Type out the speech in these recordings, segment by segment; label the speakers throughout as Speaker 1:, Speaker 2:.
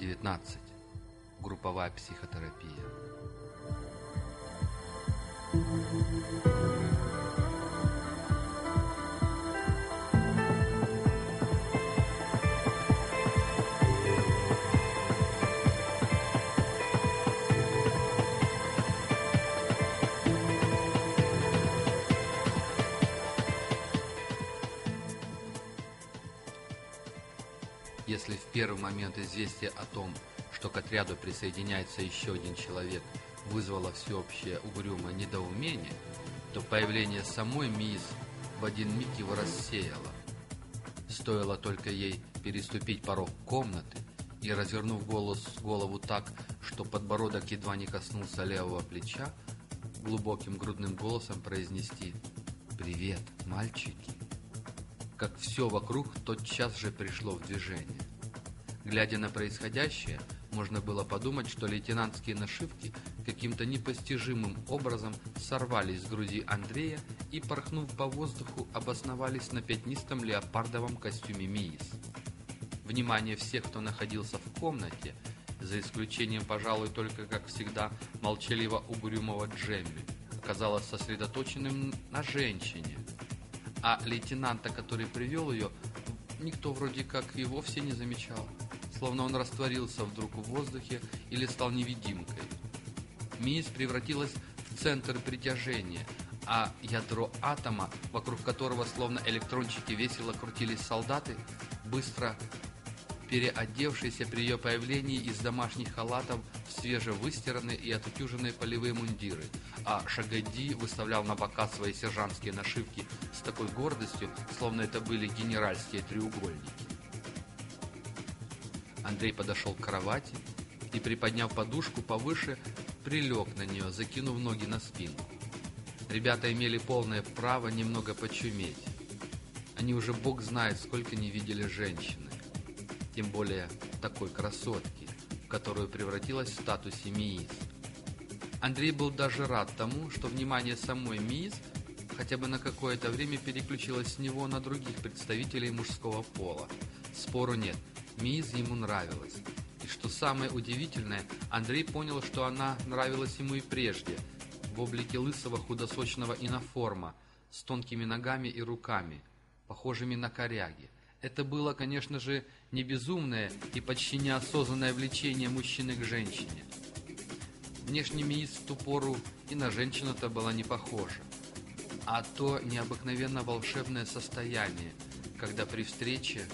Speaker 1: Глава 19. Групповая психотерапия. Если в первый момент известие о том, что к отряду присоединяется еще один человек, вызвало всеобщее угрюмое недоумение, то появление самой мисс в один миг его рассеяло. Стоило только ей переступить порог комнаты и, развернув голос, голову так, что подбородок едва не коснулся левого плеча, глубоким грудным голосом произнести «Привет, мальчики!» как все вокруг тотчас же пришло в движение. Глядя на происходящее, можно было подумать, что лейтенантские нашивки каким-то непостижимым образом сорвались с груди Андрея и, порхнув по воздуху, обосновались на пятнистом леопардовом костюме МИИС. Внимание всех, кто находился в комнате, за исключением, пожалуй, только, как всегда, молчаливо угрюмого Джемми, оказалось сосредоточенным на женщине, а лейтенанта, который привел ее, никто вроде как и вовсе не замечал, словно он растворился вдруг в воздухе или стал невидимкой. Мисс превратилась в центр притяжения, а ядро атома, вокруг которого словно электрончики весело крутились солдаты, быстро переодевшиеся при ее появлении из домашних халатов в свежевыстиранные и отутюженные полевые мундиры, а Шагади выставлял на бока свои сержантские нашивки с такой гордостью, словно это были генеральские треугольники. Андрей подошел к кровати и, приподняв подушку повыше, прилег на нее, закинув ноги на спинку. Ребята имели полное право немного почуметь. Они уже бог знает, сколько не видели женщины тем более такой красотки, в которую превратилась в статусе МИИС. Андрей был даже рад тому, что внимание самой МИИС хотя бы на какое-то время переключилось с него на других представителей мужского пола. Спору нет, МИИС ему нравилась. И что самое удивительное, Андрей понял, что она нравилась ему и прежде, в облике лысого худосочного иноформа, с тонкими ногами и руками, похожими на коряги. Это было, конечно же, не безумное и почти неосознанное влечение мужчины к женщине. Внешне Миис в ту пору и на женщину-то была не похожа. А то необыкновенно волшебное состояние, когда при встрече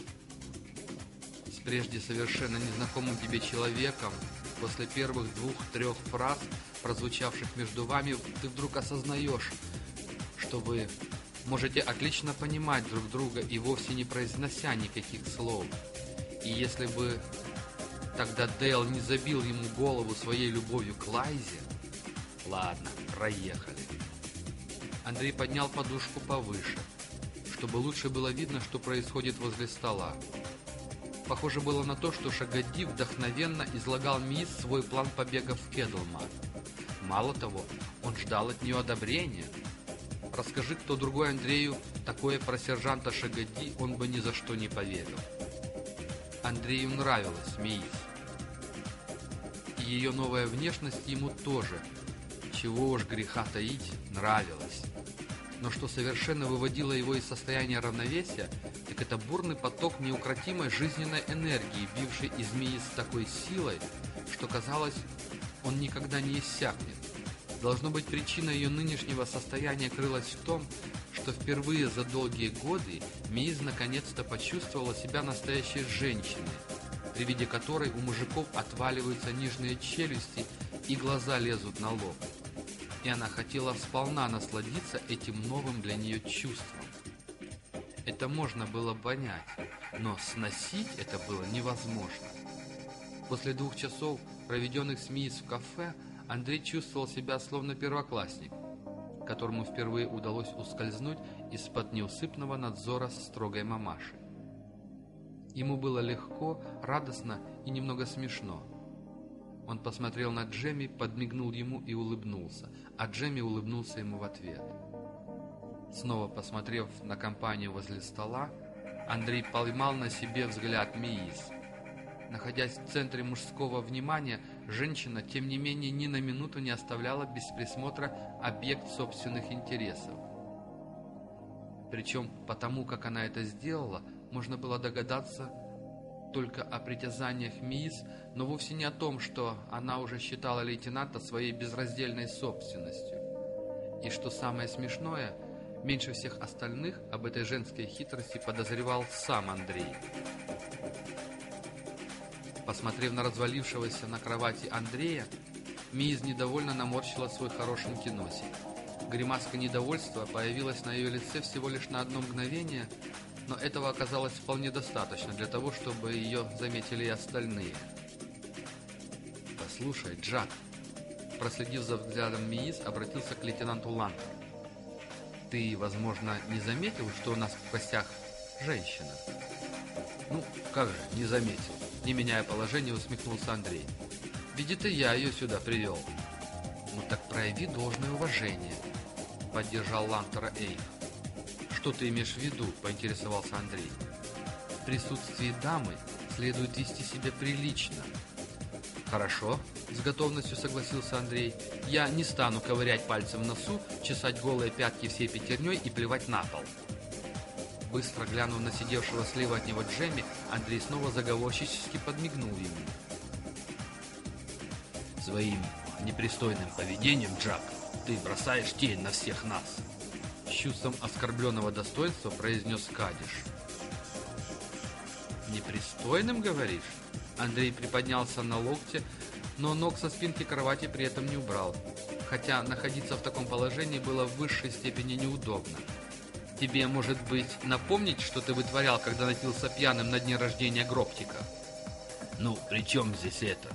Speaker 1: прежде совершенно незнакомым тебе человеком, после первых двух-трех фраз, прозвучавших между вами, ты вдруг осознаешь, что вы можете отлично понимать друг друга и вовсе не произнося никаких слов. И если бы тогда Дейл не забил ему голову своей любовью к Лайзе... Ладно, проехали. Андрей поднял подушку повыше, чтобы лучше было видно, что происходит возле стола. Похоже было на то, что Шагади вдохновенно излагал мисс свой план побега в Кедлмар. Мало того, он ждал от нее одобрения – Расскажи кто другой Андрею такое про сержанта Шагади, он бы ни за что не поверил. Андрею нравилась Миис. И ее новая внешность ему тоже, чего уж греха таить, нравилась. Но что совершенно выводило его из состояния равновесия, так это бурный поток неукротимой жизненной энергии, бивший из Мии с такой силой, что казалось, он никогда не иссякнет. Должно быть, причина ее нынешнего состояния крылась в том, что впервые за долгие годы Миз наконец-то почувствовала себя настоящей женщиной, при виде которой у мужиков отваливаются нижние челюсти и глаза лезут на лоб. И она хотела сполна насладиться этим новым для нее чувством. Это можно было понять, но сносить это было невозможно. После двух часов, проведенных с Миз в кафе, Андрей чувствовал себя словно первоклассник, которому впервые удалось ускользнуть из-под неусыпного надзора строгой мамаши. Ему было легко, радостно и немного смешно. Он посмотрел на Джемми, подмигнул ему и улыбнулся, а Джемми улыбнулся ему в ответ. Снова посмотрев на компанию возле стола, Андрей поймал на себе взгляд Миис – находясь в центре мужского внимания, женщина, тем не менее, ни на минуту не оставляла без присмотра объект собственных интересов. Причем потому, как она это сделала, можно было догадаться только о притязаниях Миис, но вовсе не о том, что она уже считала лейтенанта своей безраздельной собственностью. И что самое смешное, меньше всех остальных об этой женской хитрости подозревал сам Андрей. Посмотрев на развалившегося на кровати Андрея, Миз недовольно наморщила свой хорошенький носик. Гримаска недовольства появилась на ее лице всего лишь на одно мгновение, но этого оказалось вполне достаточно для того, чтобы ее заметили и остальные. «Послушай, Джак», проследив за взглядом Миис, обратился к лейтенанту Лантеру. «Ты, возможно, не заметил, что у нас в гостях женщина?» «Ну, как же, не заметил?» Не меняя положение, усмехнулся Андрей. «Ведь это я ее сюда привел». «Ну так прояви должное уважение», — поддержал Лантера Эйх. «Что ты имеешь в виду?» — поинтересовался Андрей. «В присутствии дамы следует вести себя прилично». «Хорошо», — с готовностью согласился Андрей. «Я не стану ковырять пальцем в носу, чесать голые пятки всей пятерней и плевать на пол». Быстро глянув на сидевшего слева от него Джемми, Андрей снова заговорщически подмигнул ему. «Своим непристойным поведением, Джак, ты бросаешь тень на всех нас!» Чувством оскорбленного достоинства произнес Кадиш. «Непристойным, говоришь?» Андрей приподнялся на локте, но ног со спинки кровати при этом не убрал, хотя находиться в таком положении было в высшей степени неудобно. Тебе, может быть, напомнить, что ты вытворял, когда напился пьяным на дне рождения Гроптика? Ну, при чем здесь это?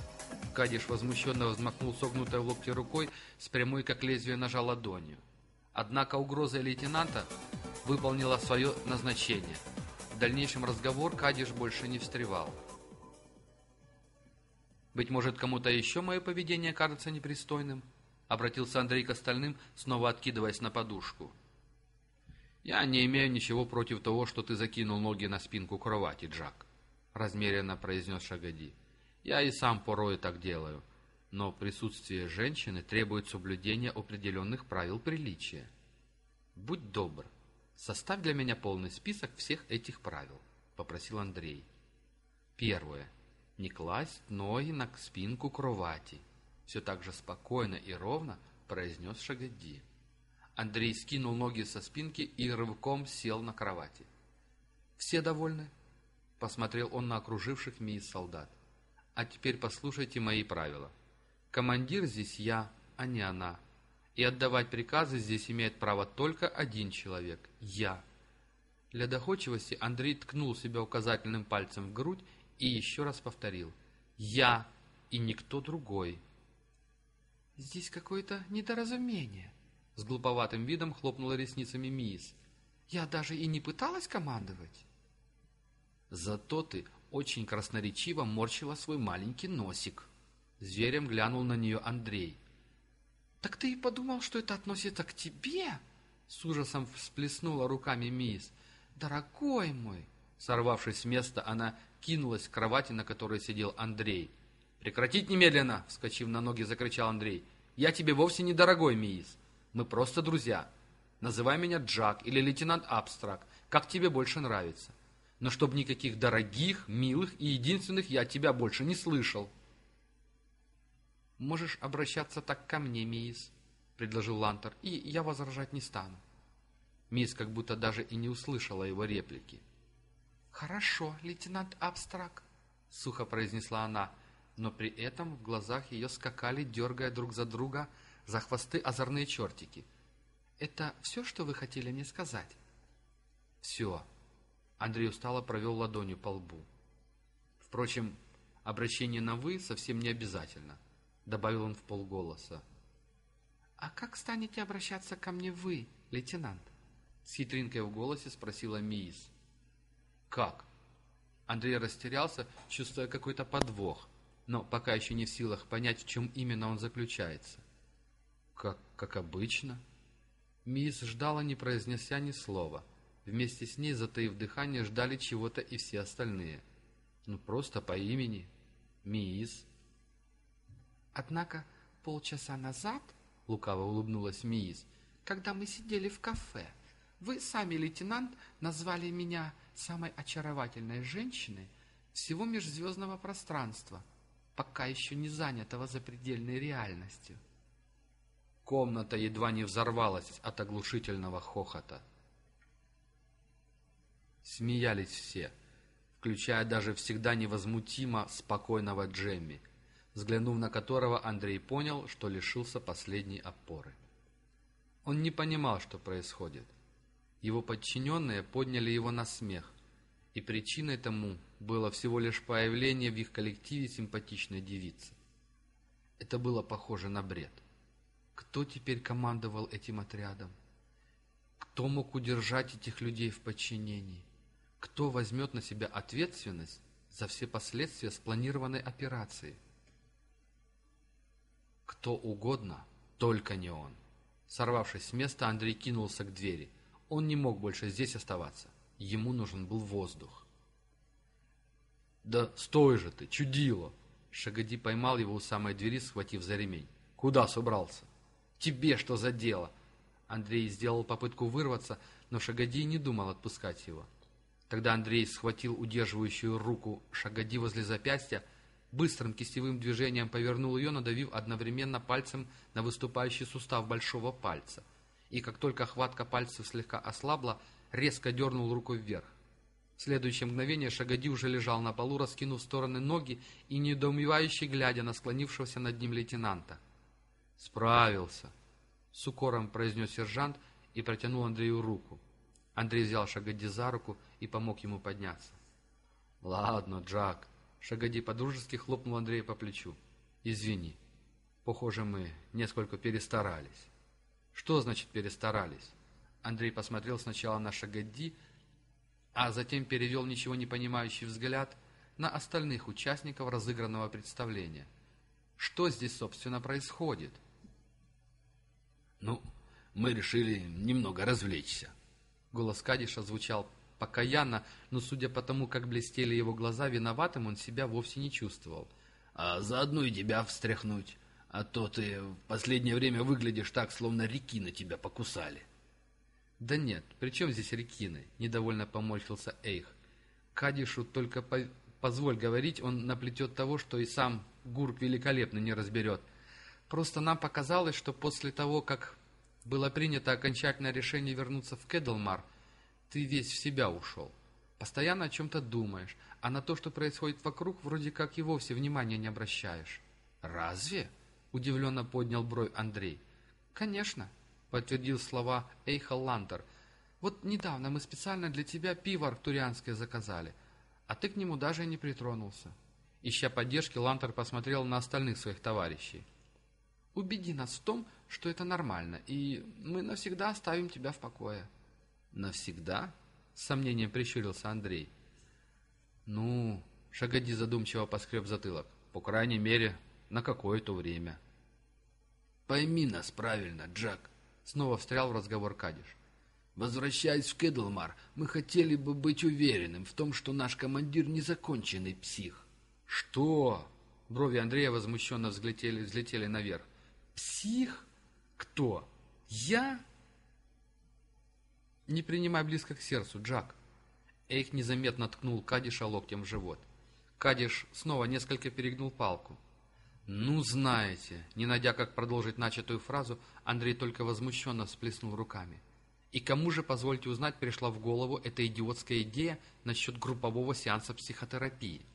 Speaker 1: Кадиш возмущенно взмахнул согнутой в локте рукой с прямой, как лезвие ножа, ладонью. Однако угроза лейтенанта выполнила свое назначение. В дальнейшем разговор Кадиш больше не встревал. «Быть может, кому-то еще мое поведение кажется непристойным?» Обратился Андрей к остальным, снова откидываясь на подушку. «Я не имею ничего против того, что ты закинул ноги на спинку кровати, Джак», — размеренно произнес Шагади. «Я и сам порой так делаю, но присутствие женщины требует соблюдения определенных правил приличия. Будь добр, составь для меня полный список всех этих правил», — попросил Андрей. Первое. Не класть ноги на спинку кровати. Все так же спокойно и ровно произнес Шагади. Андрей скинул ноги со спинки и рывком сел на кровати. «Все довольны?» — посмотрел он на окруживших Мии солдат. «А теперь послушайте мои правила. Командир здесь я, а не она. И отдавать приказы здесь имеет право только один человек — я». Для доходчивости Андрей ткнул себя указательным пальцем в грудь и еще раз повторил. «Я и никто другой». «Здесь какое-то недоразумение», с глуповатым видом хлопнула ресницами Мисс. «Я даже и не пыталась командовать». «Зато ты очень красноречиво морщила свой маленький носик». Зверем глянул на нее Андрей. «Так ты и подумал, что это относится к тебе?» С ужасом всплеснула руками Мисс. «Дорогой мой!» Сорвавшись с места, она кинулась к кровати, на которой сидел Андрей. «Прекратить немедленно!» — вскочив на ноги, закричал Андрей. «Я тебе вовсе не дорогой, Мисс. Мы просто друзья. Называй меня Джак или лейтенант Абстрак, как тебе больше нравится. Но чтобы никаких дорогих, милых и единственных я тебя больше не слышал. Можешь обращаться так ко мне, Мисс, предложил Лантер, и я возражать не стану. Мисс как будто даже и не услышала его реплики. «Хорошо, лейтенант Абстрак», — сухо произнесла она, но при этом в глазах ее скакали, дергая друг за друга, за хвосты озорные чертики. «Это все, что вы хотели мне сказать?» «Все». Андрей устало провел ладонью по лбу. «Впрочем, обращение на «вы» совсем не обязательно», — добавил он в полголоса. «А как станете обращаться ко мне вы, лейтенант?» С хитринкой в голосе спросила Миис. «Как?» Андрей растерялся, чувствуя какой-то подвох, но пока еще не в силах понять, в чем именно он заключается. Как, как обычно. Мисс ждала, не произнеся ни слова. Вместе с ней, затаив дыхание, ждали чего-то и все остальные. Ну, просто по имени. «Мисс».
Speaker 2: «Однако полчаса назад, — лукаво улыбнулась Мисс, — когда мы сидели в кафе, вы сами, лейтенант, назвали меня самой очаровательной женщиной всего межзвездного пространства, пока еще не занятого запредельной реальностью».
Speaker 1: Комната едва не взорвалась от оглушительного хохота. Смеялись все, включая даже всегда невозмутимо спокойного Джемми, взглянув на которого Андрей понял, что лишился последней опоры. Он не понимал, что происходит. Его подчиненные подняли его на смех, и причиной тому было всего лишь появление в их коллективе симпатичной девицы. Это было похоже на бред. Кто теперь командовал этим отрядом? Кто мог удержать этих людей в подчинении? Кто возьмет на себя ответственность за все последствия спланированной операции? Кто угодно, только не он. Сорвавшись с места, Андрей кинулся к двери. Он не мог больше здесь оставаться. Ему нужен был воздух. «Да стой же ты, чудило!» Шагоди поймал его у самой двери, схватив за ремень. «Куда собрался?» «Тебе что за дело?» Андрей сделал попытку вырваться, но Шагоди не думал отпускать его. Тогда Андрей схватил удерживающую руку Шагоди возле запястья, быстрым кистевым движением повернул ее, надавив одновременно пальцем на выступающий сустав большого пальца. И как только хватка пальцев слегка ослабла, резко дернул руку вверх. В следующее мгновение Шагоди уже лежал на полу, раскинув в стороны ноги и недоумевающе глядя на склонившегося над ним лейтенанта. «Справился!» — с укором произнес сержант и протянул Андрею руку. Андрей взял Шагоди за руку и помог ему подняться. «Ладно, Джак». Шагоди подружески хлопнул Андрея по плечу. «Извини. Похоже, мы несколько перестарались». «Что значит перестарались?» Андрей посмотрел сначала на Шагоди, а затем перевел ничего не понимающий взгляд на остальных участников разыгранного представления. «Что здесь, собственно, происходит?»
Speaker 3: «Ну, мы решили немного развлечься»,
Speaker 1: Голос Кадиша звучал покаянно, но, судя по тому, как блестели его глаза, виноватым он себя вовсе не чувствовал.
Speaker 3: «А заодно и тебя встряхнуть, а то ты в последнее время выглядишь так, словно реки на тебя покусали».
Speaker 1: «Да нет, при чем здесь рекины?» — недовольно поморщился Эйх. «Кадишу только по позволь говорить, он наплетет того, что и сам Гурк великолепно не разберет. Просто нам показалось, что после того, как было принято окончательное решение вернуться в Кедлмар, ты весь в себя ушел. Постоянно о чем-то думаешь, а на то, что происходит вокруг, вроде как и вовсе внимания не обращаешь.
Speaker 3: «Разве?»
Speaker 1: — удивленно поднял бровь Андрей. «Конечно», — подтвердил слова Эйха Лантер. «Вот недавно мы специально для тебя пиво арктурианское заказали, а ты к нему даже не притронулся». Ища поддержки, Лантер посмотрел на остальных своих товарищей. Убеди нас в том, что это нормально, и мы навсегда оставим тебя в покое». «Навсегда?» — с сомнением прищурился Андрей. «Ну...» — Шагоди задумчиво поскреб затылок. «По крайней мере, на какое-то время».
Speaker 3: «Пойми нас правильно, Джак», — снова встрял в разговор Кадиш. «Возвращаясь в Кедлмар, мы хотели бы быть уверенным в том, что наш командир незаконченный псих».
Speaker 1: «Что?» Брови Андрея возмущенно взлетели, взлетели наверх. Псих? Кто? Я? Не принимай близко к сердцу, Джак. Эйх незаметно ткнул Кадиша локтем в живот. Кадиш снова несколько перегнул палку. «Ну, знаете», не найдя, как продолжить начатую фразу, Андрей только возмущенно всплеснул руками. И кому же, позвольте узнать, пришла в голову эта идиотская идея насчет группового сеанса психотерапии?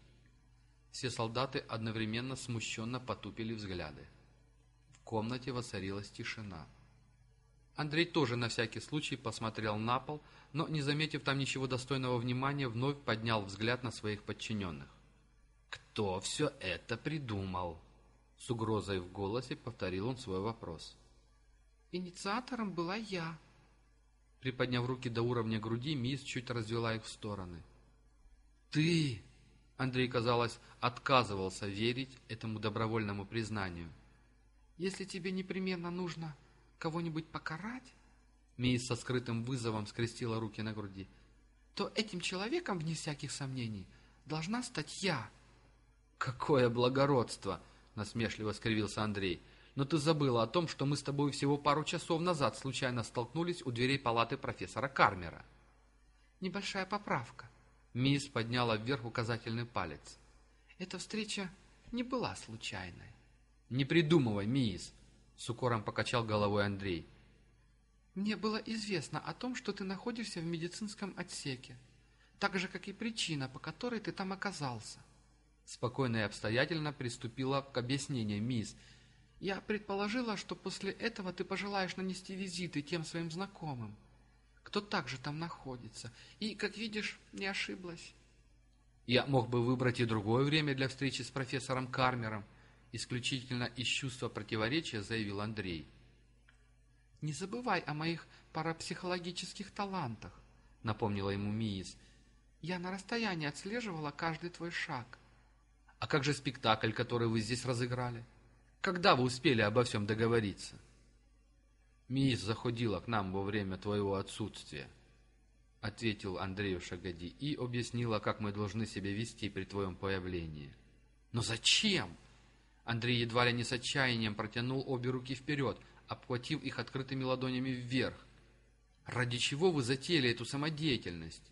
Speaker 1: Все солдаты одновременно смущенно потупили взгляды комнате воцарилась тишина. Андрей тоже на всякий случай посмотрел на пол, но, не заметив там ничего достойного внимания, вновь поднял взгляд на своих подчиненных. «Кто все это придумал?» С угрозой в голосе повторил он свой вопрос.
Speaker 2: «Инициатором была я».
Speaker 1: Приподняв руки до уровня груди, мисс чуть развела их в стороны. «Ты!» Андрей, казалось, отказывался верить этому добровольному признанию.
Speaker 2: Если тебе непременно нужно кого-нибудь покарать,
Speaker 1: Мисс со скрытым вызовом скрестила руки на груди,
Speaker 2: то этим человеком, вне всяких сомнений, должна стать я.
Speaker 1: «Какое благородство!» — насмешливо скривился Андрей. «Но ты забыла о том, что мы с тобой всего пару часов назад случайно столкнулись у дверей палаты профессора Кармера».
Speaker 2: «Небольшая поправка».
Speaker 1: Мисс подняла вверх указательный палец.
Speaker 2: «Эта встреча не была случайной».
Speaker 1: «Не придумывай, мисс!» — с укором покачал головой Андрей.
Speaker 2: «Мне было известно о том, что ты находишься в медицинском отсеке, так же, как и причина, по которой ты там оказался».
Speaker 1: Спокойно и обстоятельно приступила к объяснению мисс.
Speaker 2: «Я предположила, что после этого ты пожелаешь нанести визиты тем своим знакомым, кто также там находится, и, как видишь, не ошиблась».
Speaker 1: «Я мог бы выбрать и другое время для встречи с профессором Кармером», исключительно из чувства противоречия заявил Андрей.
Speaker 2: «Не забывай о моих парапсихологических талантах», — напомнила ему Миис. «Я на расстоянии отслеживала каждый твой шаг».
Speaker 1: А как же спектакль, который вы здесь разыграли? Когда вы успели обо всем договориться? Мисс заходила к нам во время твоего отсутствия, — ответил Андрею Шагоди и объяснила, как мы должны себя вести при твоем появлении.
Speaker 2: Но зачем?
Speaker 1: Андрей едва ли не с отчаянием протянул обе руки вперед, обхватив их открытыми ладонями вверх. Ради чего вы затеяли эту самодеятельность?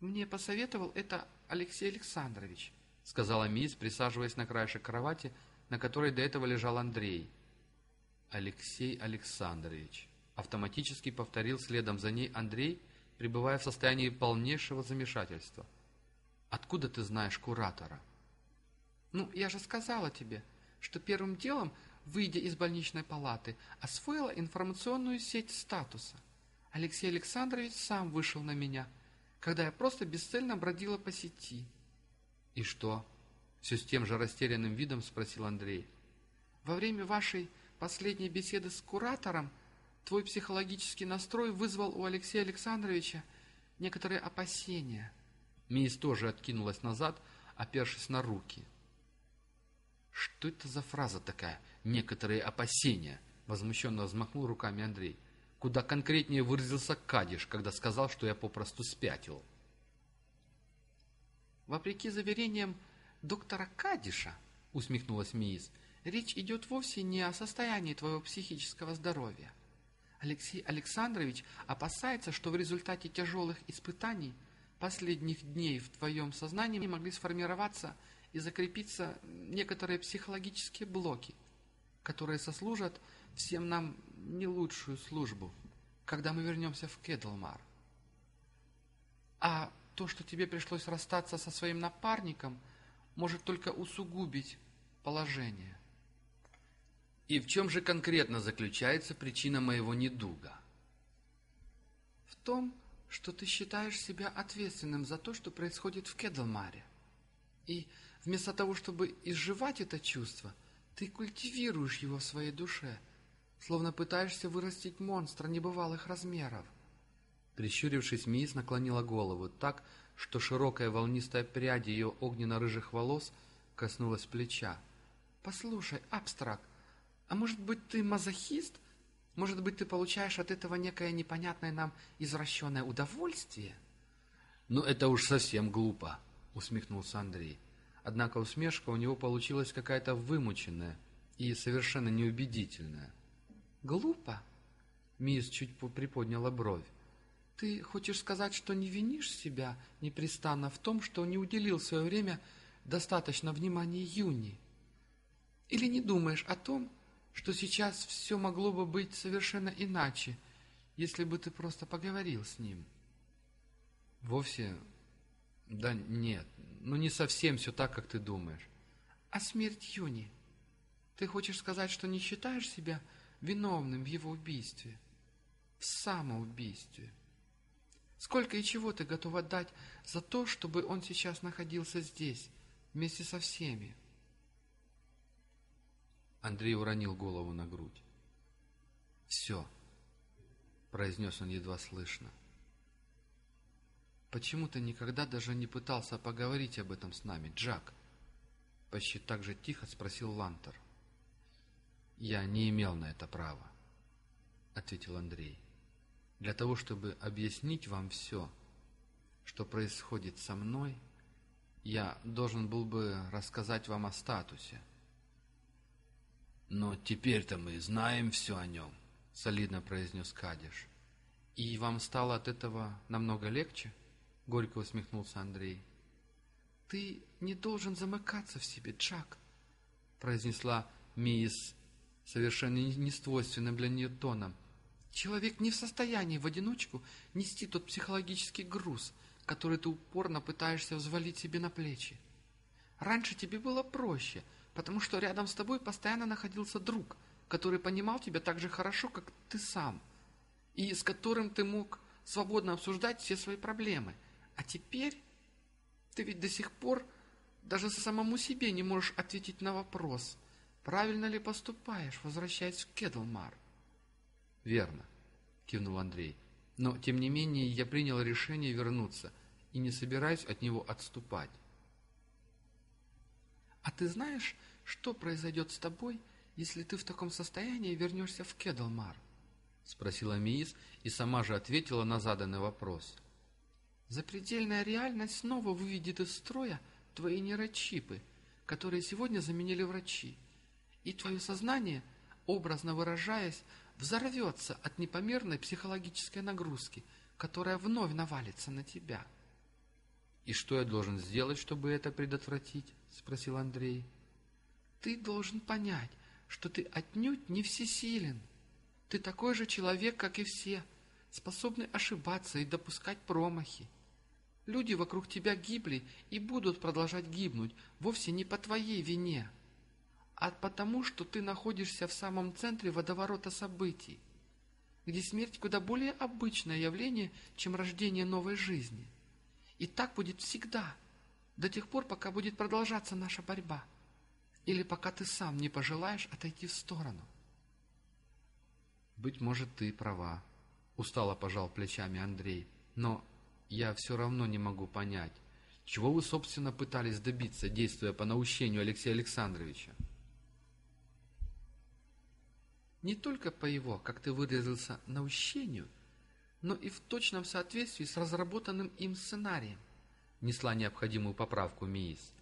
Speaker 2: Мне посоветовал это Алексей Александрович, —
Speaker 1: сказала мисс, присаживаясь на краешек кровати, на которой до этого лежал Андрей. «Алексей Александрович», — автоматически повторил следом за ней Андрей, пребывая в состоянии полнейшего замешательства. «Откуда ты знаешь куратора?»
Speaker 2: «Ну, я же сказала тебе, что первым делом, выйдя из больничной палаты, освоила информационную сеть статуса. Алексей Александрович сам вышел на меня, когда я просто бесцельно бродила по сети».
Speaker 1: «И что?» — все с тем же растерянным видом спросил Андрей.
Speaker 2: «Во время вашей последней беседы с куратором твой психологический настрой вызвал у Алексея Александровича некоторые опасения».
Speaker 1: Мисс тоже откинулась назад, опершись на руки. «Что это за фраза такая? Некоторые опасения?» — возмущенно взмахнул руками Андрей. «Куда конкретнее выразился Кадиш, когда сказал, что я попросту спятил».
Speaker 2: «Вопреки заверениям доктора Кадиша, — усмехнулась Миис, — речь идет вовсе не о состоянии твоего психического здоровья. Алексей Александрович опасается, что в результате тяжелых испытаний последних дней в твоем сознании могли сформироваться и закрепиться некоторые психологические блоки, которые сослужат всем нам не лучшую службу, когда мы вернемся в Кедлмар. А то, что тебе пришлось расстаться со своим напарником, может только усугубить положение.
Speaker 1: И в чем же конкретно заключается причина моего недуга?
Speaker 2: В том, что ты считаешь себя ответственным за то, что происходит в Кедлмаре. И вместо того, чтобы изживать это чувство, ты культивируешь его в своей душе, словно пытаешься вырастить монстра небывалых размеров.
Speaker 1: Прищурившись, Мисс наклонила голову так, что широкая волнистая прядь ее огненно-рыжих волос коснулась плеча.
Speaker 2: «Послушай, абстракт, а может быть ты мазохист? Может быть ты получаешь от этого некое непонятное нам извращенное удовольствие?»
Speaker 1: «Ну это уж совсем глупо», — усмехнулся Андрей. Однако усмешка у него получилась какая-то вымученная и совершенно неубедительная.
Speaker 2: «Глупо?»
Speaker 1: Мисс чуть приподняла бровь.
Speaker 2: Ты хочешь сказать, что не винишь себя непрестанно в том, что не уделил в свое время достаточно внимания Юни? Или не думаешь о том, что сейчас все могло бы быть совершенно иначе, если бы ты просто поговорил с ним?
Speaker 1: Вовсе... Да нет, ну не совсем все так, как ты думаешь.
Speaker 2: А смерть Юни? Ты хочешь сказать, что не считаешь себя виновным в его убийстве? В самоубийстве? Сколько и чего ты готов отдать за то, чтобы он сейчас находился здесь, вместе со всеми?»
Speaker 1: Андрей уронил голову на грудь. «Все», — произнес он едва слышно. «Почему ты никогда даже не пытался поговорить об этом с нами, Джак?» Почти так же тихо спросил Лантер. «Я не имел на это права», — ответил Андрей для того, чтобы объяснить вам все, что происходит со мной, я должен был бы рассказать вам о статусе.
Speaker 3: Но теперь-то мы знаем все о нем, солидно произнес Кадиш.
Speaker 1: И вам стало от этого намного легче? Горько усмехнулся Андрей.
Speaker 2: Ты не должен замыкаться в себе, Джак,
Speaker 1: произнесла Мисс совершенно несвойственным для нее тоном.
Speaker 2: Человек не в состоянии в одиночку нести тот психологический груз, который ты упорно пытаешься взвалить себе на плечи. Раньше тебе было проще, потому что рядом с тобой постоянно находился друг, который понимал тебя так же хорошо, как ты сам, и с которым ты мог свободно обсуждать все свои проблемы. А теперь ты ведь до сих пор даже самому себе не можешь ответить на вопрос, правильно ли поступаешь, возвращаясь в Кедлмар.
Speaker 1: «Верно», — кивнул Андрей. Но, тем не менее, я принял решение вернуться и не собираюсь от него отступать.
Speaker 2: «А ты знаешь, что произойдет с тобой, если ты в таком состоянии вернешься в Кедлмар?»
Speaker 1: — спросила Миис и сама же ответила на заданный вопрос.
Speaker 2: «Запредельная реальность снова выведет из строя твои нейрочипы, которые сегодня заменили врачи, и твое сознание, образно выражаясь, взорвется от непомерной психологической нагрузки, которая вновь навалится на тебя.
Speaker 1: «И что я должен сделать, чтобы это предотвратить?» — спросил Андрей.
Speaker 2: «Ты должен понять, что ты отнюдь не всесилен. Ты такой же человек, как и все, способный ошибаться и допускать промахи. Люди вокруг тебя гибли и будут продолжать гибнуть вовсе не по твоей вине» а потому, что ты находишься в самом центре водоворота событий, где смерть куда более обычное явление, чем рождение новой жизни. И так будет всегда, до тех пор, пока будет продолжаться наша борьба, или пока ты сам не пожелаешь отойти в сторону.
Speaker 1: «Быть может, ты права», — устало пожал плечами Андрей, «но я все равно не могу понять, чего вы, собственно, пытались добиться, действуя по наущению Алексея Александровича?»
Speaker 2: не только по его, как ты выразился, наущению, но и в точном соответствии с разработанным им сценарием, несла необходимую поправку МИИС.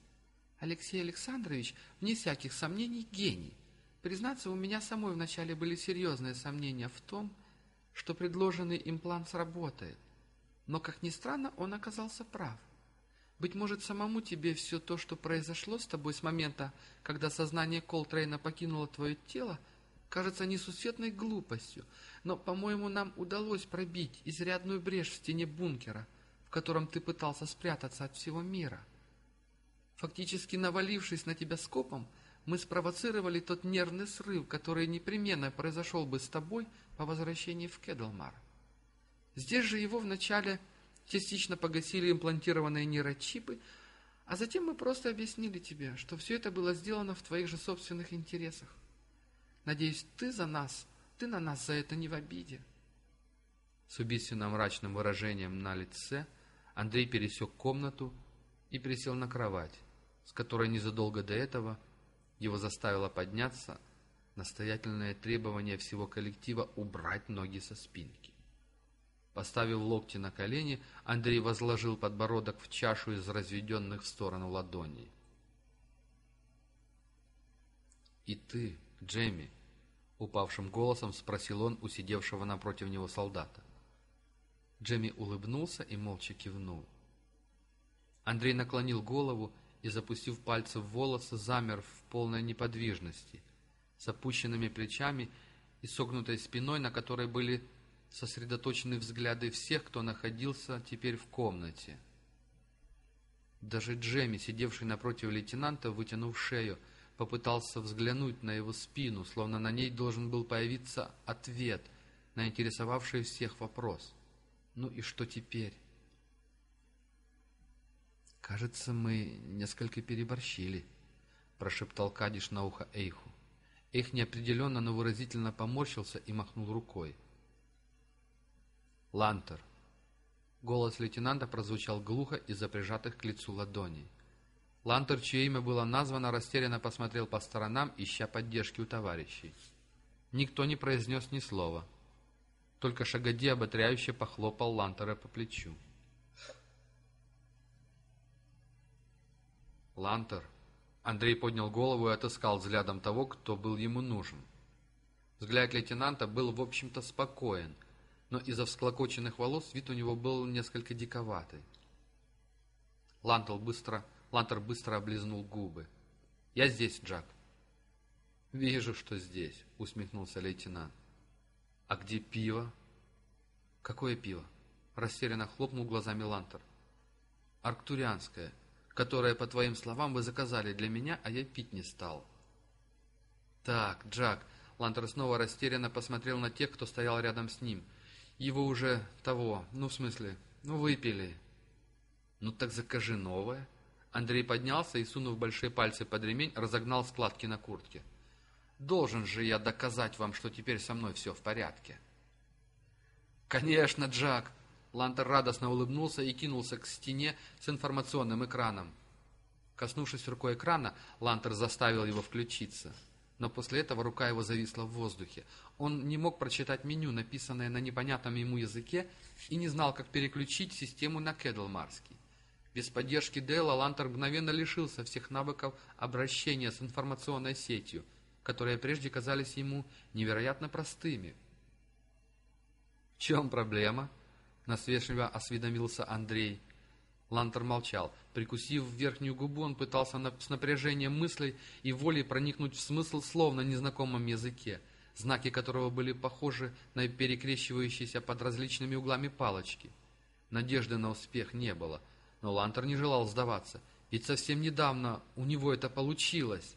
Speaker 2: Алексей Александрович, вне всяких сомнений, гений. Признаться, у меня самой вначале были серьезные сомнения в том, что предложенный им план сработает. Но, как ни странно, он оказался прав. Быть может, самому тебе все то, что произошло с тобой с момента, когда сознание Колтрейна покинуло твое тело, — кажется несусветной глупостью, но, по-моему, нам удалось пробить изрядную брешь в стене бункера, в котором ты пытался спрятаться от всего мира. Фактически навалившись на тебя скопом, мы спровоцировали тот нервный срыв, который непременно произошел бы с тобой по возвращении в Кедлмар. Здесь же его вначале частично погасили имплантированные нейрочипы, а затем мы просто объяснили тебе, что все это было сделано в твоих же собственных интересах. Надеюсь, ты за нас, ты на нас за это не в обиде.
Speaker 1: С убийственно мрачным выражением на лице Андрей пересек комнату и присел на кровать, с которой незадолго до этого его заставило подняться настоятельное требование всего коллектива убрать ноги со спинки. Поставив локти на колени, Андрей возложил подбородок в чашу из разведенных в сторону ладоней. «И ты, Джейми?» — упавшим голосом спросил он у сидевшего напротив него солдата. Джейми улыбнулся и молча кивнул. Андрей наклонил голову и, запустив пальцы в волосы, замер в полной неподвижности, с опущенными плечами и согнутой спиной, на которой были сосредоточены взгляды всех, кто находился теперь в комнате. Даже Джемми, сидевший напротив лейтенанта, вытянув шею, — попытался взглянуть на его спину, словно на ней должен был появиться ответ на интересовавший всех вопрос. Ну и что теперь? «Кажется, мы несколько переборщили», — прошептал Кадиш на ухо Эйху. Эйх неопределенно, но выразительно поморщился и махнул рукой. «Лантер». Голос лейтенанта прозвучал глухо из-за прижатых к лицу ладоней. Лантер, чье имя было названо, растерянно посмотрел по сторонам, ища поддержки у товарищей. Никто не произнес ни слова. Только Шагоди ободряюще похлопал Лантера по плечу. Лантер. Андрей поднял голову и отыскал взглядом того, кто был ему нужен. Взгляд лейтенанта был, в общем-то, спокоен, но из-за всклокоченных волос вид у него был несколько диковатый. Лантер быстро, Лантер быстро облизнул губы. «Я здесь, Джак». «Вижу, что здесь», — усмехнулся лейтенант. «А где пиво?» «Какое пиво?» — растерянно хлопнул глазами Лантер. «Арктурианское, которое, по твоим словам, вы заказали для меня, а я пить не стал». «Так, Джак», — Лантер снова растерянно посмотрел на тех, кто стоял рядом с ним. «Его уже того, ну, в смысле, ну, выпили». «Ну, так закажи новое». Андрей поднялся и, сунув большие пальцы под ремень, разогнал складки на куртке. «Должен же я доказать вам, что теперь со мной все в порядке». «Конечно, Джак!» Лантер радостно улыбнулся и кинулся к стене с информационным экраном. Коснувшись рукой экрана, Лантер заставил его включиться. Но после этого рука его зависла в воздухе. Он не мог прочитать меню, написанное на непонятном ему языке, и не знал, как переключить систему на Кедлмарский. Без поддержки Дейла Лантер мгновенно лишился всех навыков обращения с информационной сетью, которые прежде казались ему невероятно простыми. «В чем проблема?» — насвешливо осведомился Андрей. Лантер молчал. Прикусив верхнюю губу, он пытался с напряжением мыслей и волей проникнуть в смысл слов на незнакомом языке, знаки которого были похожи на перекрещивающиеся под различными углами палочки. Надежды на успех не было — но Лантер не желал сдаваться, ведь совсем недавно у него это получилось.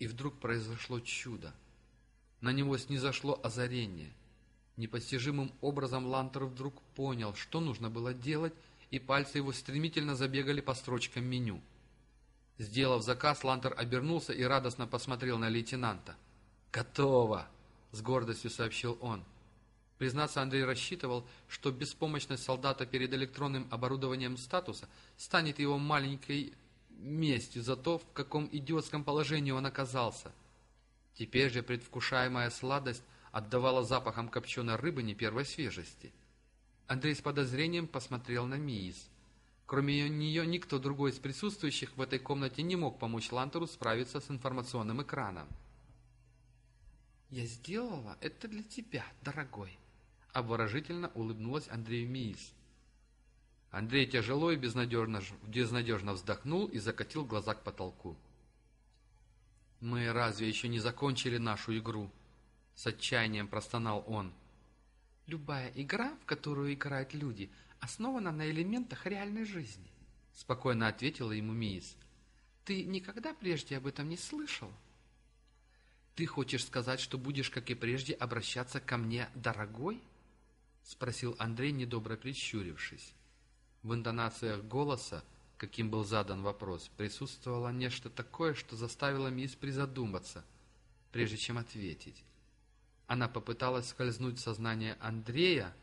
Speaker 1: И вдруг произошло чудо. На него снизошло озарение. Непостижимым образом Лантер вдруг понял, что нужно было делать, и пальцы его стремительно забегали по строчкам меню. Сделав заказ, Лантер обернулся и радостно посмотрел на лейтенанта. «Готово!» — с гордостью сообщил он. Признаться, Андрей рассчитывал, что беспомощность солдата перед электронным оборудованием статуса станет его маленькой местью за то, в каком идиотском положении он оказался. Теперь же предвкушаемая сладость отдавала запахом копченой рыбы не первой свежести. Андрей с подозрением посмотрел на Миис. Кроме нее, никто другой из присутствующих в этой комнате не мог помочь Лантеру справиться с информационным экраном.
Speaker 2: «Я сделала это для тебя, дорогой»,
Speaker 1: Обворожительно улыбнулась Андрею Миис. Андрей тяжело и безнадежно, безнадежно вздохнул и закатил глаза к потолку. «Мы разве еще не закончили нашу игру?» С отчаянием простонал он.
Speaker 2: «Любая игра, в которую играют люди, основана на элементах реальной жизни», спокойно ответила ему Миис. «Ты никогда прежде об этом не слышал?» «Ты хочешь сказать, что будешь, как и прежде, обращаться ко мне, дорогой?» — спросил Андрей, недобро прищурившись. В интонациях голоса, каким был задан вопрос, присутствовало нечто такое, что заставило мисс призадуматься, прежде чем ответить. Она попыталась скользнуть в сознание Андрея,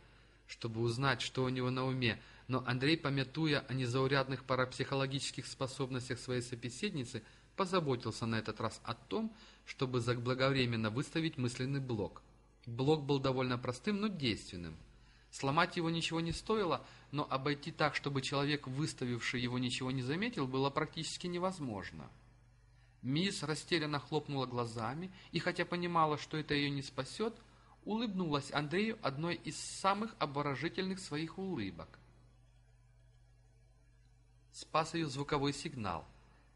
Speaker 2: чтобы узнать, что у него на уме, но Андрей, помятуя о незаурядных парапсихологических способностях своей собеседницы, позаботился на этот раз о том, чтобы заблаговременно выставить мысленный блок. Блок был довольно простым, но действенным – Сломать его ничего не стоило, но обойти так, чтобы человек, выставивший его, ничего не заметил, было практически невозможно. Мисс растерянно хлопнула глазами и, хотя понимала, что это ее не спасет, улыбнулась Андрею одной из самых обворожительных своих улыбок. Спас ее звуковой сигнал,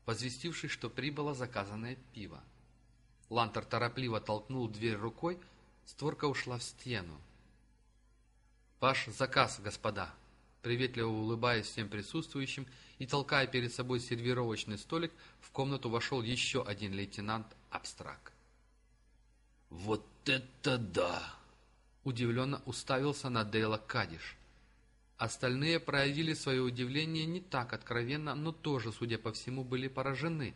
Speaker 2: возвестивший, что прибыло заказанное пиво. Лантер торопливо толкнул дверь рукой, створка ушла в стену. «Ваш заказ, господа!» Приветливо улыбаясь всем присутствующим и толкая перед собой сервировочный столик, в комнату вошел еще один лейтенант Абстрак.
Speaker 3: «Вот это да!»
Speaker 1: Удивленно уставился на Дейла Кадиш. Остальные проявили свое удивление не так откровенно, но тоже, судя по всему, были поражены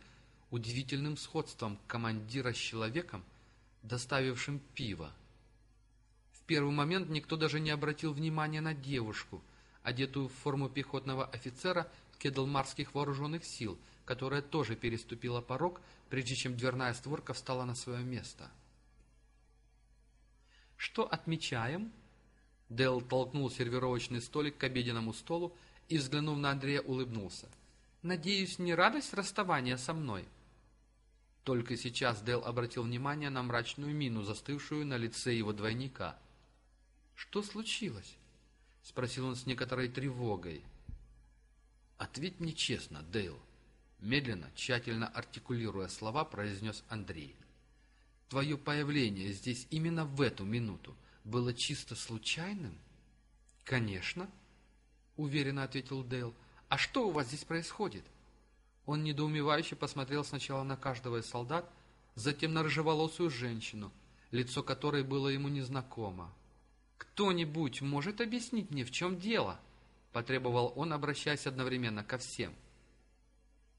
Speaker 1: удивительным сходством командира с человеком, доставившим пиво первый момент никто даже не обратил внимания на девушку, одетую в форму пехотного офицера кедлмарских вооруженных сил, которая тоже переступила порог, прежде чем дверная створка встала на свое место. «Что отмечаем?» Дэл толкнул сервировочный столик к обеденному столу и, взглянув на Андрея, улыбнулся.
Speaker 2: Надеюсь, не радость расставания со мной?»
Speaker 1: Только сейчас Дэл обратил внимание на мрачную мину, застывшую на лице его двойника.
Speaker 2: «Что случилось?»
Speaker 1: — спросил он с некоторой тревогой. «Ответь мне честно, Дейл», — медленно, тщательно артикулируя слова, произнес Андрей. «Твое появление здесь именно в эту минуту было чисто случайным?»
Speaker 2: «Конечно», — уверенно ответил Дейл. «А что у вас здесь происходит?» Он недоумевающе посмотрел сначала на каждого из солдат, затем на рыжеволосую женщину, лицо которой было ему незнакомо. «Кто-нибудь может объяснить мне, в чем дело?» — потребовал он, обращаясь одновременно ко всем.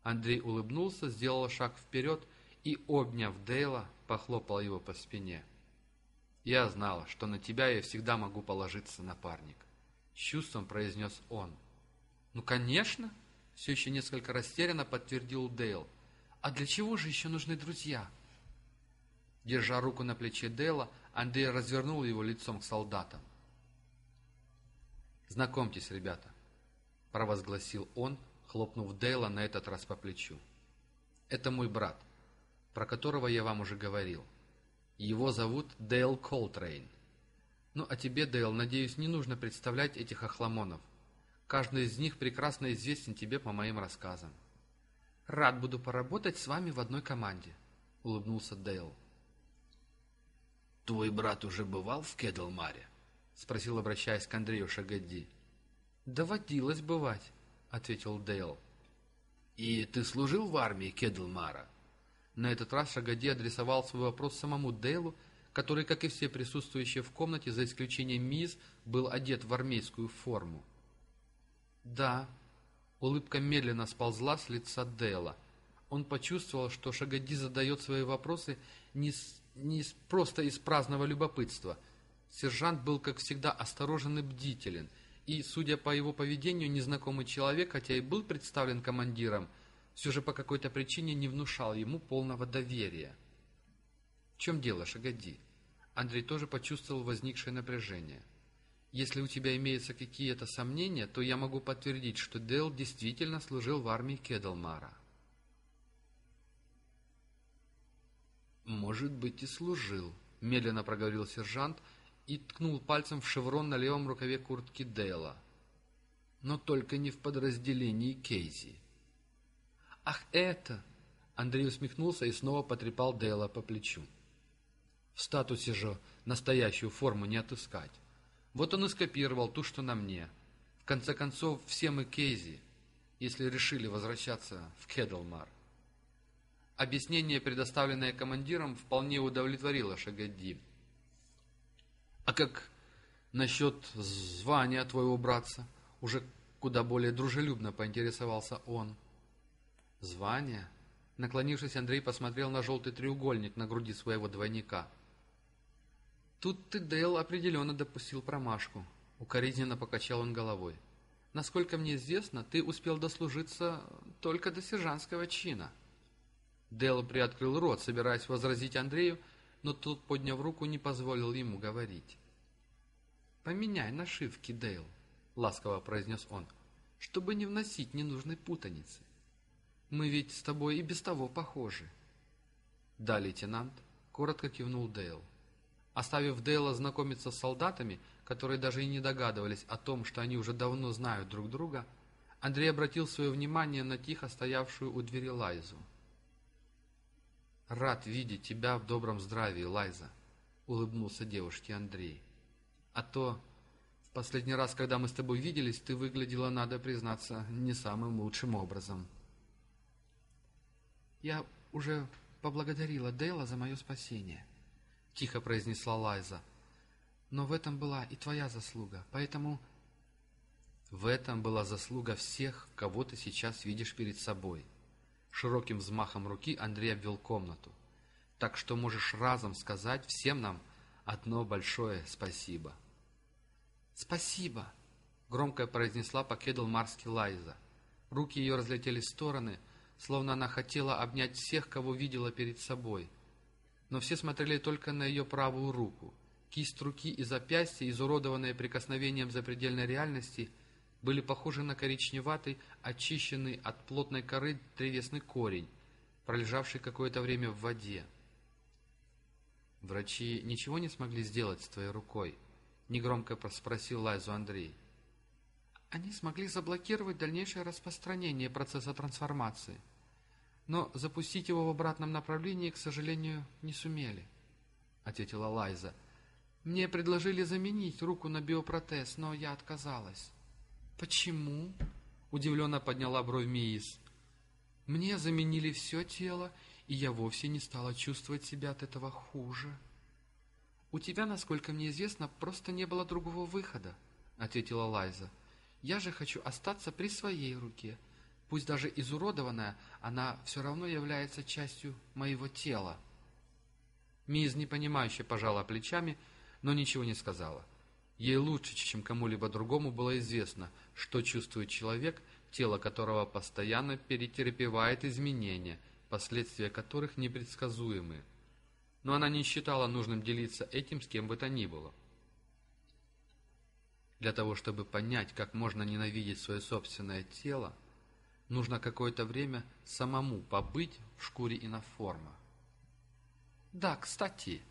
Speaker 2: Андрей улыбнулся, сделал шаг вперед и, обняв Дейла, похлопал его по спине. «Я знал, что на тебя я всегда могу положиться, напарник», — чувством произнес он. «Ну, конечно!» — все еще несколько растерянно подтвердил Дейл. «А для чего же еще нужны друзья?» Держа руку на плече Дейла, Андрей развернул его лицом к солдатам.
Speaker 1: «Знакомьтесь, ребята», — провозгласил он, хлопнув Дейла на этот раз по плечу. «Это мой брат, про которого я вам уже говорил. Его зовут Дейл Колтрейн. Ну, а тебе, Дейл, надеюсь, не нужно представлять этих охламонов. Каждый из них прекрасно известен тебе по моим рассказам».
Speaker 2: «Рад буду поработать с вами в одной команде», — улыбнулся Дейл.
Speaker 3: «Твой брат уже бывал в Кедлмаре?» — спросил, обращаясь к Андрею Шагадди.
Speaker 2: «Доводилось бывать», — ответил Дейл.
Speaker 3: «И ты служил в армии Кедлмара?»
Speaker 1: На этот раз Шагади адресовал свой вопрос самому Дейлу, который, как и все присутствующие в комнате, за исключением Миз, был одет в армейскую форму. «Да». Улыбка медленно сползла с лица Дейла. Он почувствовал, что Шагади задает свои вопросы не с не просто из праздного любопытства. Сержант был, как всегда, осторожен и бдителен, и, судя по его поведению, незнакомый человек, хотя и был представлен командиром, все же по какой-то причине не внушал ему полного доверия. «В чем дело, Шагоди?» Андрей тоже почувствовал возникшее напряжение. «Если у тебя имеются какие-то сомнения, то я могу подтвердить, что Дэл действительно служил в армии Кедалмара.
Speaker 3: «Может быть, и служил», — медленно проговорил сержант
Speaker 1: и ткнул пальцем в шеврон на левом рукаве куртки Дейла.
Speaker 3: «Но только не в подразделении Кейзи».
Speaker 1: «Ах, это!» Андрей усмехнулся и снова потрепал Дейла по плечу. «В статусе же настоящую форму не отыскать. Вот он и скопировал ту, что на мне. В конце концов, все мы Кейзи, если решили возвращаться в Кедлмар». Объяснение, предоставленное командиром, вполне удовлетворило Шагадди. «А как насчет звания твоего братца?» Уже куда более дружелюбно поинтересовался он. «Звание?» Наклонившись, Андрей посмотрел на желтый треугольник на груди своего двойника. «Тут ты, Дейл, определенно допустил промашку», — укоризненно покачал он головой. «Насколько мне известно, ты успел дослужиться только до сержантского чина». Дэл приоткрыл рот, собираясь возразить Андрею, но тот, подняв руку, не позволил ему говорить. «Поменяй нашивки, Дейл», — ласково произнес он, — «чтобы не вносить ненужной путаницы. Мы ведь с тобой и без того похожи». «Да, лейтенант», — коротко кивнул Дейл. Оставив Дейла знакомиться с солдатами, которые даже и не догадывались о том, что они уже давно знают друг друга, Андрей обратил свое внимание на тихо стоявшую у двери Лайзу. «Рад видеть тебя в добром здравии, Лайза», — улыбнулся девушке Андрей. «А то в последний раз, когда мы с тобой виделись, ты выглядела, надо признаться, не самым лучшим образом». «Я уже поблагодарила Дейла за мое спасение», — тихо произнесла Лайза. «Но в этом была и твоя заслуга, поэтому...» «В этом была заслуга всех, кого ты сейчас видишь перед собой», Широким взмахом руки Андрей обвел комнату. Так что можешь разом сказать всем нам одно большое спасибо. «Спасибо!» — громко произнесла покедл Марски Лайза. Руки ее разлетелись в стороны, словно она хотела обнять всех, кого видела перед собой. Но все смотрели только на ее правую руку. Кисть руки и запястье, изуродованные прикосновением запредельной реальности, были похожи на коричневатый, очищенный от плотной коры древесный корень, пролежавший какое-то время в воде. «Врачи ничего не смогли сделать с твоей рукой?» — негромко спросил Лайзу Андрей.
Speaker 2: «Они смогли заблокировать дальнейшее распространение процесса трансформации, но запустить его в обратном направлении, к сожалению, не сумели», — ответила Лайза. «Мне предложили заменить руку на биопротез, но я отказалась». «Почему?» — удивленно подняла бровь Миис. «Мне заменили все тело, и я вовсе не стала чувствовать себя от этого хуже». «У тебя, насколько мне известно, просто не было другого выхода», — ответила Лайза. «Я же хочу остаться при своей руке. Пусть даже изуродованная, она все равно является частью моего тела».
Speaker 1: Миз непонимающе пожала плечами, но ничего не сказала. Ей лучше, чем кому-либо другому было известно, что чувствует человек, тело которого постоянно перетерпевает изменения, последствия которых непредсказуемы. Но она не считала нужным делиться этим с кем бы то ни было. Для того, чтобы понять, как можно ненавидеть свое собственное тело, нужно какое-то время самому побыть в шкуре иноформа.
Speaker 2: «Да, кстати»,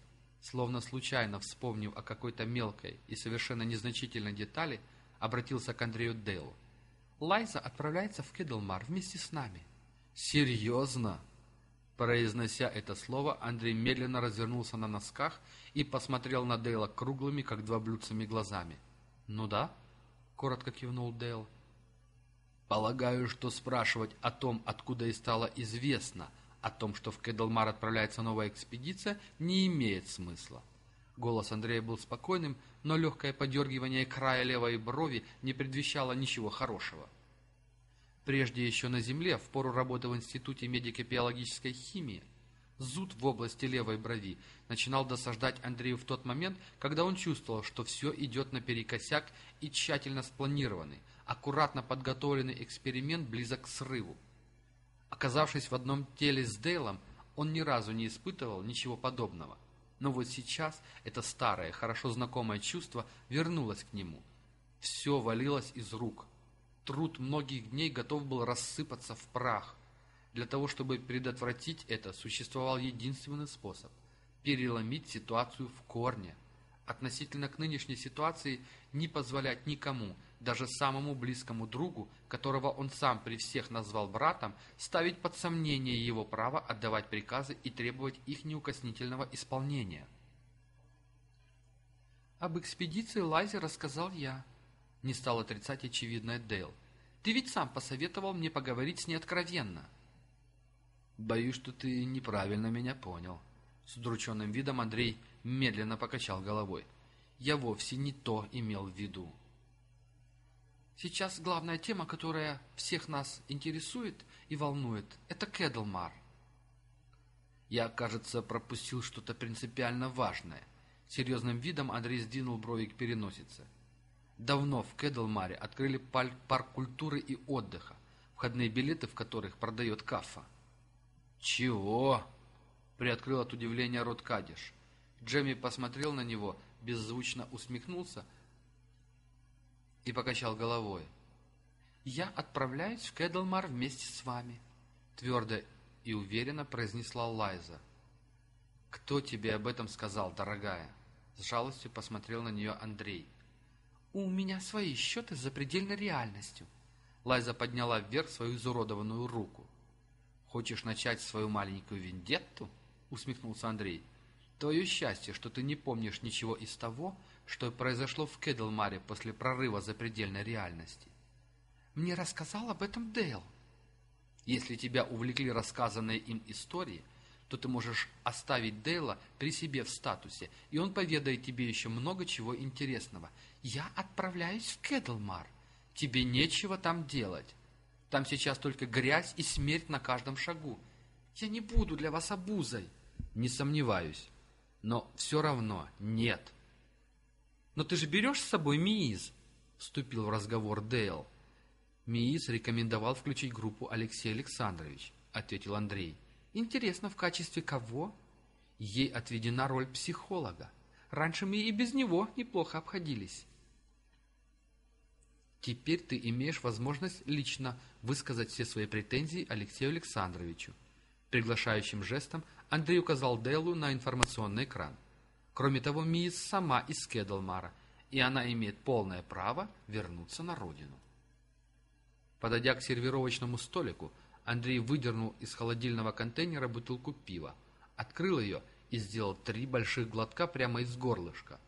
Speaker 2: словно случайно вспомнив о какой-то мелкой и совершенно незначительной детали, обратился к Андрею Дейлу. «Лайза отправляется в Кедлмар вместе с нами».
Speaker 1: «Серьезно?» Произнося это слово, Андрей медленно развернулся на носках и посмотрел на Дейла круглыми, как два блюдцами, глазами. «Ну да», — коротко кивнул Дейл. «Полагаю, что спрашивать о том, откуда и стало известно, о том, что в Кедлмар отправляется новая экспедиция, не имеет смысла. Голос Андрея был спокойным, но легкое подергивание края левой брови не предвещало ничего хорошего. Прежде еще на Земле, в пору работы в Институте медико-биологической химии, зуд в области левой брови начинал досаждать Андрею в тот момент, когда он чувствовал, что все идет наперекосяк и тщательно спланированный, аккуратно подготовленный эксперимент близок к срыву. Оказавшись в одном теле с Дейлом, он ни разу не испытывал ничего подобного. Но вот сейчас это старое, хорошо знакомое чувство вернулось к нему. Все валилось из рук. Труд многих дней готов был рассыпаться в прах. Для того, чтобы предотвратить это, существовал единственный способ – переломить ситуацию в корне. Относительно к нынешней ситуации не позволять никому – даже самому близкому другу, которого он сам при всех назвал братом, ставить под сомнение его право отдавать приказы и требовать их неукоснительного исполнения.
Speaker 2: «Об экспедиции Лайзе рассказал я», — не стал отрицать очевидное Дейл. «Ты ведь сам посоветовал мне поговорить с ней откровенно».
Speaker 3: «Боюсь, что ты неправильно меня понял», — с удрученным видом Андрей медленно покачал головой. «Я вовсе не то имел в виду».
Speaker 2: Сейчас главная тема, которая всех нас интересует и волнует, это Кедлмар.
Speaker 3: Я, кажется, пропустил что-то принципиально важное. Серьезным видом Андрей сдвинул брови к переносице. Давно в Кедлмаре открыли парк культуры и отдыха, входные билеты в которых продает Кафа. «Чего?» — приоткрыл от удивления рот Кадиш. Джемми посмотрел на него, беззвучно усмехнулся — и покачал головой.
Speaker 2: «Я отправляюсь в Кэдлмар вместе с вами», — твердо и уверенно произнесла Лайза.
Speaker 1: «Кто тебе об этом сказал, дорогая?» С жалостью посмотрел на нее Андрей.
Speaker 2: «У меня свои счеты с запредельной реальностью».
Speaker 1: Лайза подняла вверх свою изуродованную руку. «Хочешь начать свою маленькую вендетту?» — усмехнулся Андрей. «Твое счастье, что ты не помнишь ничего из того, что произошло в Кедлмаре после прорыва запредельной реальности.
Speaker 2: Мне рассказал об этом Дейл.
Speaker 1: Если тебя увлекли рассказанные им истории, то ты можешь оставить Дейла при себе в статусе, и он поведает тебе еще много чего интересного.
Speaker 2: Я отправляюсь в Кедлмар.
Speaker 1: Тебе нечего там делать. Там сейчас только грязь и смерть на каждом шагу.
Speaker 2: Я не буду для вас обузой.
Speaker 1: Не сомневаюсь. Но все равно нет.
Speaker 2: «Но ты же берешь с собой МИИЗ?»
Speaker 1: — вступил в разговор Дейл.
Speaker 2: «МИИЗ рекомендовал включить группу Алексей Александрович», — ответил Андрей. «Интересно, в качестве кого?» «Ей отведена роль психолога. Раньше мы и без него неплохо обходились».
Speaker 1: Теперь ты имеешь возможность лично высказать все свои претензии Алексею Александровичу. Приглашающим жестом Андрей указал Делу на информационный экран. Кроме того, Мисс сама из Кедлмара, и она имеет полное право вернуться на родину. Подойдя к сервировочному столику, Андрей выдернул из холодильного контейнера бутылку пива, открыл ее и сделал три больших глотка прямо из горлышка.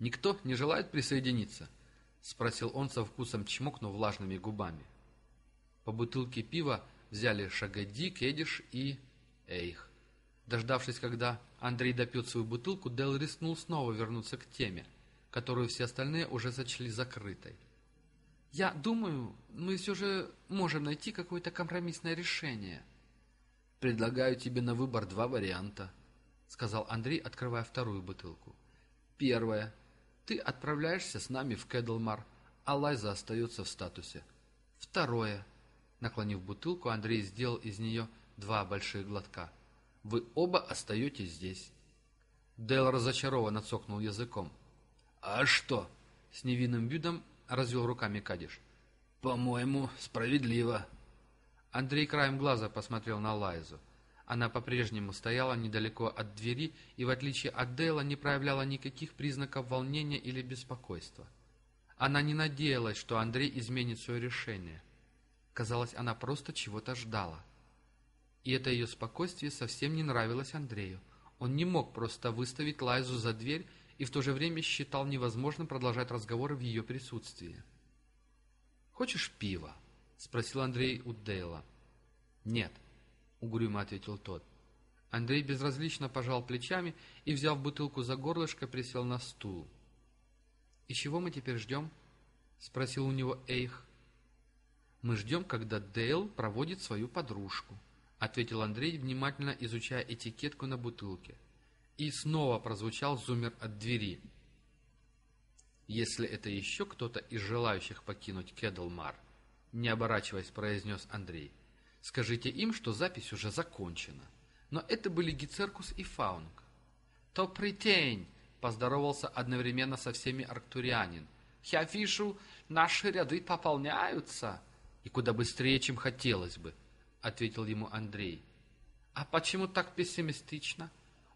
Speaker 1: «Никто не желает присоединиться?» — спросил он со вкусом, чмокнув влажными губами. По бутылке пива взяли Шагади, Кедиш и Эйх. Дождавшись, когда Андрей допьет свою бутылку, Дел рискнул снова вернуться к теме, которую все остальные уже сочли закрытой. «Я думаю, мы все же можем найти какое-то компромиссное решение».
Speaker 3: «Предлагаю тебе на выбор два варианта», — сказал Андрей, открывая вторую бутылку. «Первое. Ты отправляешься с нами в Кэдлмар, а Лайза остается в статусе. Второе. Наклонив бутылку, Андрей сделал из нее два больших глотка. Вы оба остаетесь здесь. Дэл разочарованно цокнул языком. «А что?» — с невинным видом развел руками Кадиш. «По-моему, справедливо». Андрей краем глаза посмотрел на Лайзу. Она по-прежнему стояла недалеко от двери и, в отличие от Дейла, не проявляла никаких признаков волнения или беспокойства. Она не надеялась, что Андрей изменит свое решение. Казалось, она просто чего-то ждала. И это ее спокойствие совсем не нравилось Андрею. Он не мог просто выставить Лайзу за дверь и в то же время считал невозможным продолжать разговоры в ее присутствии. «Хочешь пива?» — спросил Андрей у Дейла. «Нет», — угрюмо ответил тот. Андрей безразлично пожал плечами и, взяв бутылку за горлышко, присел на стул. «И чего мы теперь ждем?» — спросил у него Эйх. «Мы ждем, когда Дейл проводит свою подружку», — ответил Андрей, внимательно изучая этикетку на бутылке. И снова прозвучал зумер от двери. «Если это еще кто-то из желающих покинуть Кедлмар», — не оборачиваясь, произнес Андрей, — «скажите им, что запись уже закончена». Но это были Гицеркус и Фаунг. «То притень!» — поздоровался одновременно со всеми арктурианин. «Я вижу, наши ряды пополняются!» и куда быстрее, чем хотелось бы», — ответил ему Андрей. «А почему так пессимистично?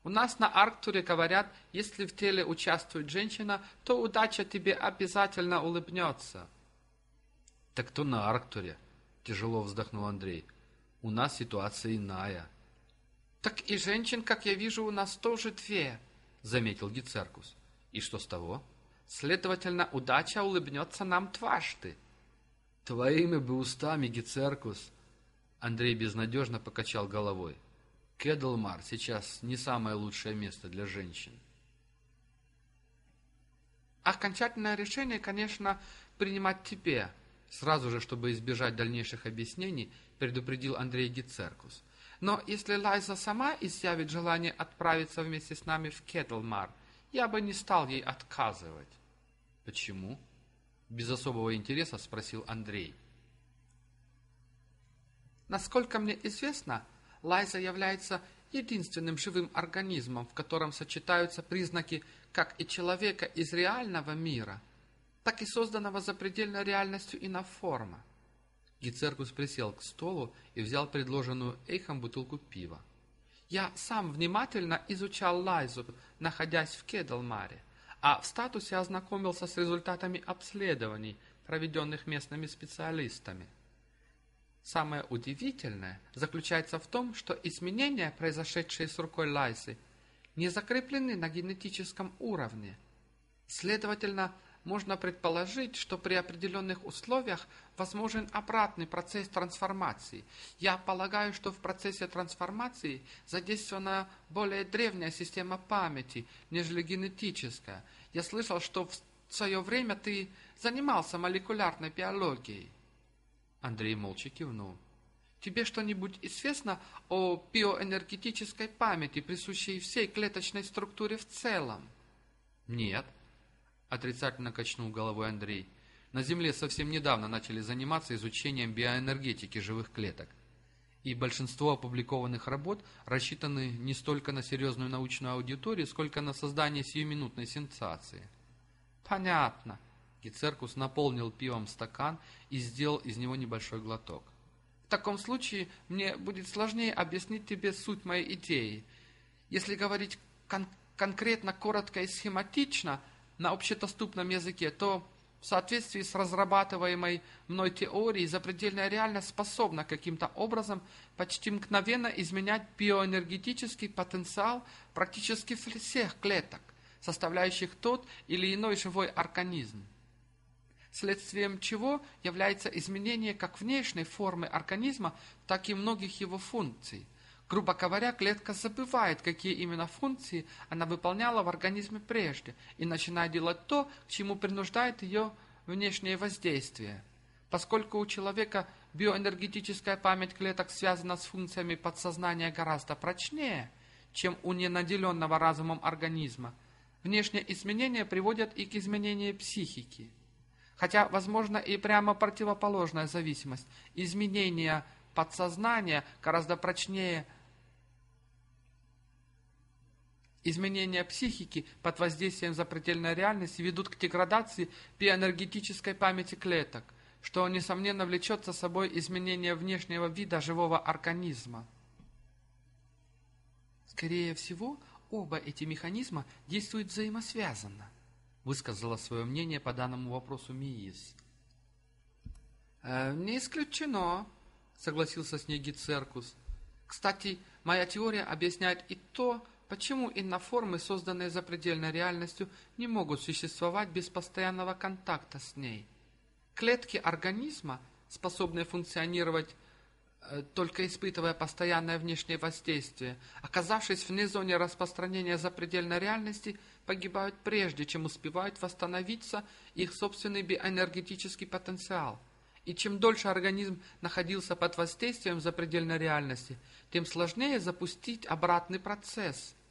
Speaker 3: У нас на Арктуре говорят, если в теле участвует женщина, то удача тебе обязательно улыбнется». «Так то на Арктуре», — тяжело вздохнул Андрей. «У нас ситуация иная».
Speaker 2: «Так и женщин, как я вижу, у нас тоже две», — заметил Гицеркус.
Speaker 3: «И что с того?»
Speaker 2: «Следовательно, удача улыбнется нам дважды».
Speaker 3: Твоими бы устами, Гицеркус. Андрей безнадежно покачал головой. Кедлмар сейчас не самое лучшее место для женщин.
Speaker 2: Окончательное решение, конечно, принимать тебе. Сразу же, чтобы избежать дальнейших объяснений, предупредил Андрей Гицеркус. Но если Лайза сама изъявит желание отправиться вместе с нами в Кетлмар, я бы не стал ей отказывать.
Speaker 3: Почему? Без особого интереса спросил Андрей.
Speaker 2: Насколько мне известно, Лайза является единственным живым организмом, в котором сочетаются признаки как и человека из реального мира, так и созданного запредельной реальностью иноформа. Гицеркус присел к столу и взял предложенную Эйхом бутылку пива. Я сам внимательно изучал Лайзу, находясь в Кедлмаре а в статусе ознакомился с результатами обследований, проведенных местными специалистами. Самое удивительное заключается в том, что изменения, произошедшие с рукой Лайсы, не закреплены на генетическом уровне. Следовательно, можно предположить, что при определенных условиях возможен обратный процесс трансформации. Я полагаю, что в процессе трансформации задействована более древняя система памяти, нежели генетическая. Я слышал, что в свое время ты занимался молекулярной биологией. Андрей молча кивнул. Тебе что-нибудь известно о биоэнергетической памяти, присущей всей клеточной структуре в целом?
Speaker 3: Нет, отрицательно качнул головой Андрей. На Земле совсем недавно начали заниматься изучением биоэнергетики живых клеток. И большинство опубликованных работ рассчитаны не столько на серьезную научную аудиторию, сколько на создание сиюминутной сенсации.
Speaker 2: Понятно,
Speaker 1: Гицеркус наполнил пивом стакан и сделал из него небольшой глоток.
Speaker 2: В таком случае мне будет сложнее объяснить тебе суть моей идеи. Если говорить кон конкретно, коротко и схематично на общедоступном языке, то в соответствии с разрабатываемой мной теорией, запредельная реальность способна каким-то образом почти мгновенно изменять биоэнергетический потенциал практически всех клеток, составляющих тот или иной живой организм. Следствием чего является изменение как внешней формы организма, так и многих его функций. Грубо говоря, клетка забывает, какие именно функции она выполняла в организме прежде, и начинает делать то, к чему принуждает ее внешнее воздействие. Поскольку у человека биоэнергетическая память клеток связана с функциями подсознания гораздо прочнее, чем у ненаделенного разумом организма, внешние изменения приводят и к изменению психики. Хотя, возможно, и прямо противоположная зависимость. Изменения подсознания гораздо прочнее Изменения психики под воздействием запредельной реальности ведут к деградации биоэнергетической памяти клеток, что, несомненно, влечет за собой изменение внешнего вида живого организма. Скорее всего, оба эти механизма действуют взаимосвязанно, высказала свое мнение по данному вопросу МИИС. «Э, «Не исключено», — согласился с ней Гицеркус. «Кстати, моя теория объясняет и то, Почему инноформы, созданные запредельной реальностью, не могут существовать без постоянного контакта с ней? Клетки организма, способные функционировать э, только испытывая постоянное внешнее воздействие, оказавшись вне зоны распространения запредельной реальности, погибают прежде, чем успевают восстановиться их собственный биоэнергетический потенциал. И чем дольше организм находился под воздействием запредельной реальности, тем сложнее запустить обратный процесс –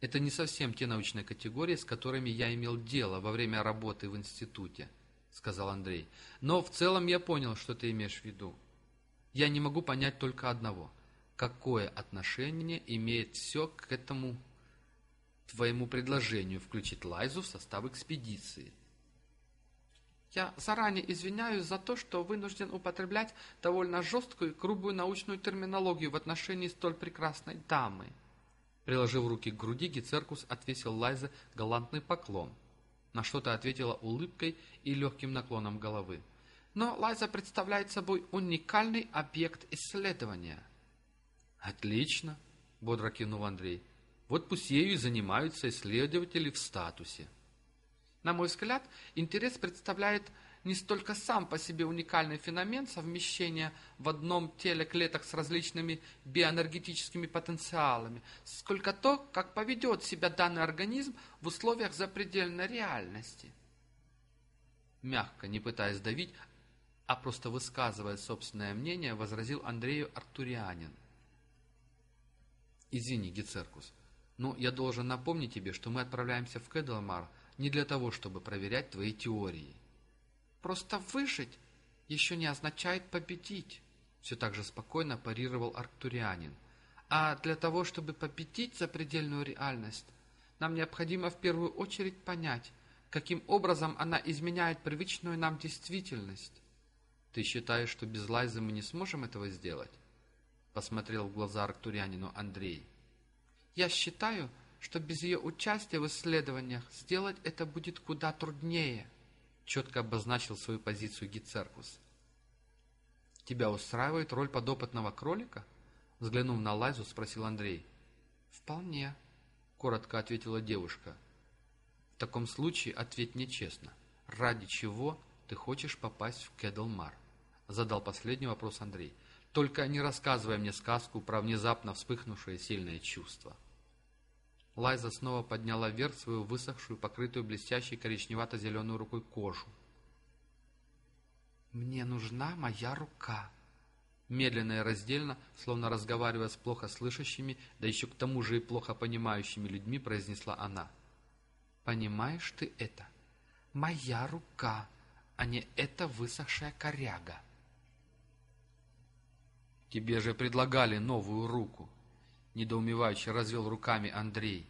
Speaker 2: это не совсем те научные категории, с которыми я имел дело во время работы в институте, сказал Андрей. Но в целом я понял, что ты имеешь в виду. Я не могу понять только одного. Какое отношение имеет все к этому твоему предложению включить Лайзу в состав экспедиции? Я заранее извиняюсь за то, что вынужден употреблять довольно жесткую и грубую научную терминологию в отношении столь прекрасной дамы. Приложив руки к груди, Гицеркус отвесил Лайзе галантный поклон. На что-то ответила улыбкой и легким наклоном головы. Но Лайза представляет собой уникальный объект исследования. «Отлично!» — бодро кивнул Андрей. «Вот пусть ею и занимаются исследователи в статусе». На мой взгляд, интерес представляет не столько сам по себе уникальный феномен совмещения в одном теле клеток с различными биоэнергетическими потенциалами, сколько то, как поведет себя данный организм в условиях запредельной реальности. Мягко, не пытаясь давить, а просто высказывая собственное мнение, возразил Андрею Артурианин. «Извини, Гицеркус, но я должен напомнить тебе, что мы отправляемся в Кэдлмар не для того, чтобы проверять твои теории». Просто выжить еще не означает победить, все так же спокойно парировал Арктурианин. А для того, чтобы победить запредельную реальность, нам необходимо в первую очередь понять, каким образом она изменяет привычную нам действительность. Ты считаешь, что без Лайзы мы не сможем этого сделать? Посмотрел в глаза Арктурянину Андрей. Я считаю, что без ее участия в исследованиях сделать это будет куда труднее четко обозначил свою позицию Гицеркус. «Тебя устраивает роль подопытного кролика?» Взглянув на Лайзу, спросил Андрей. «Вполне», — коротко ответила девушка. «В таком случае ответь мне честно. Ради чего ты хочешь попасть в Кедлмар?» Задал последний вопрос Андрей. «Только не рассказывай мне сказку про внезапно вспыхнувшее сильное чувство». Лайза снова подняла вверх свою высохшую, покрытую блестящей коричневато-зеленой рукой кожу. «Мне нужна моя рука», Медленно и раздельно, словно разговаривая с плохо слышащими, да еще к тому же и плохо понимающими людьми, произнесла она. «Понимаешь ты это? Моя рука, а не эта высохшая коряга». «Тебе же предлагали новую руку», недоумевающе развел руками Андрей.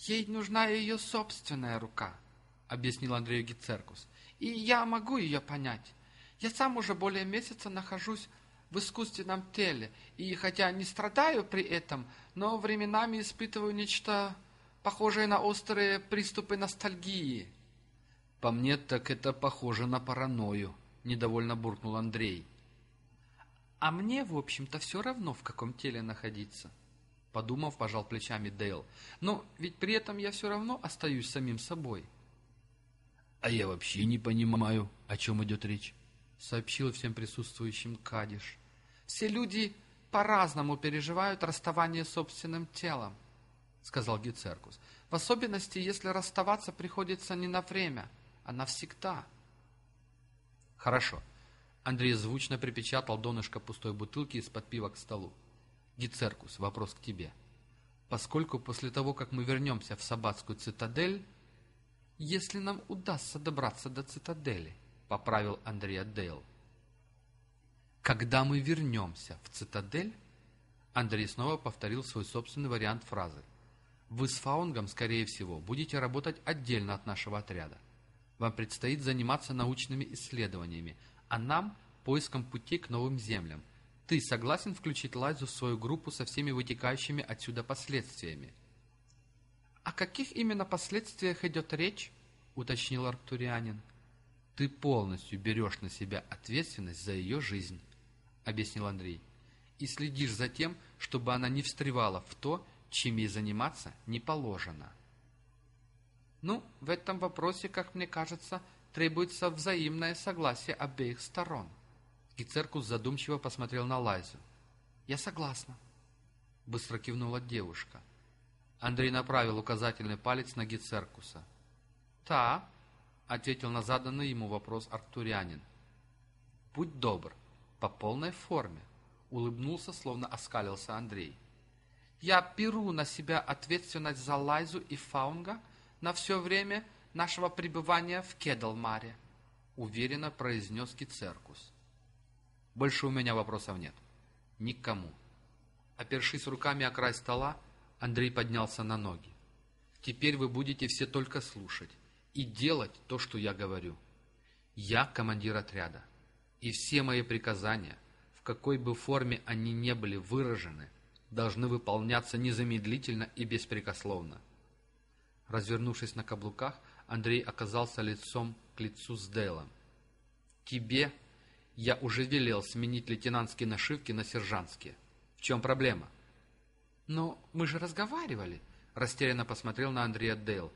Speaker 2: «Ей нужна ее собственная рука», — объяснил Андрею Гицеркус. «И я могу ее понять. Я сам уже более месяца нахожусь в искусственном теле, и хотя не страдаю при этом, но временами испытываю нечто похожее на острые приступы ностальгии».
Speaker 3: «По мне так это похоже на паранойю», — недовольно буркнул Андрей.
Speaker 2: «А мне, в общем-то, все равно, в каком теле находиться», — подумав, пожал плечами Дейл. «Но ведь при этом я все равно остаюсь самим собой».
Speaker 3: «А я вообще не понимаю, о чем идет речь», —
Speaker 2: сообщил всем присутствующим Кадиш. «Все люди по-разному переживают расставание с собственным телом», — сказал Гицеркус. «В особенности, если расставаться приходится не на время, а навсегда».
Speaker 1: «Хорошо». Андрей звучно припечатал донышко пустой бутылки из-под пива к столу. «Гицеркус, вопрос к тебе. Поскольку после того, как мы вернемся в Сабатскую цитадель,
Speaker 2: если нам удастся добраться до цитадели», — поправил Андрей Дейл.
Speaker 1: «Когда мы вернемся в цитадель?» Андрей снова повторил свой собственный вариант фразы. «Вы с Фаунгом, скорее всего, будете работать отдельно от нашего отряда. Вам предстоит заниматься научными исследованиями, а нам – поиском путей к новым землям. Ты согласен включить Лайзу в свою группу со всеми вытекающими отсюда последствиями?»
Speaker 2: «О каких именно последствиях идет речь?» — уточнил Арктурианин.
Speaker 1: «Ты полностью берешь на себя ответственность за ее жизнь», — объяснил Андрей, «и следишь за тем, чтобы она не встревала в то, чем ей заниматься не положено».
Speaker 2: «Ну, в этом вопросе, как мне кажется, требуется взаимное согласие обеих сторон».
Speaker 1: Гицеркус задумчиво посмотрел на Лайзу.
Speaker 2: «Я согласна», —
Speaker 1: быстро кивнула девушка. Андрей направил указательный палец на Гицеркуса.
Speaker 2: «Та», —
Speaker 1: ответил на заданный ему вопрос Арктурянин. «Будь добр, по полной форме», — улыбнулся, словно оскалился Андрей.
Speaker 2: «Я беру на себя ответственность за Лайзу и Фаунга на все время нашего пребывания в Кедалмаре», — уверенно произнес Гицеркус.
Speaker 1: «Больше у меня вопросов нет. Никому». Опершись руками о край стола, Андрей поднялся на ноги. «Теперь вы будете все только слушать и делать то, что я говорю. Я командир отряда, и все мои приказания, в какой бы форме они не были выражены, должны выполняться незамедлительно и беспрекословно». Развернувшись на каблуках, Андрей оказался лицом к лицу с Дейлом. «Тебе я уже велел сменить лейтенантские нашивки на сержантские. В чем проблема?»
Speaker 2: «Но мы же разговаривали», —
Speaker 1: растерянно посмотрел на Андрея Дейл.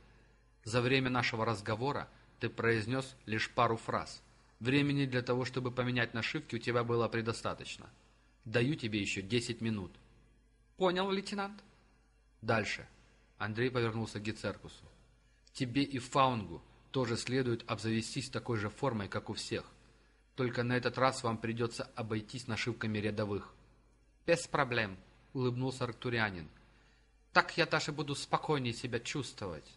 Speaker 1: «За время нашего разговора ты произнес лишь пару фраз. Времени для того, чтобы поменять нашивки, у тебя было предостаточно. Даю тебе еще десять минут».
Speaker 2: «Понял, лейтенант».
Speaker 1: «Дальше». Андрей повернулся к Гицеркусу. «Тебе и Фаунгу тоже следует обзавестись такой же формой, как у всех. Только на этот раз вам придется обойтись нашивками рядовых».
Speaker 2: «Без проблем», — улыбнулся Арктурианин. «Так я даже буду спокойнее себя чувствовать».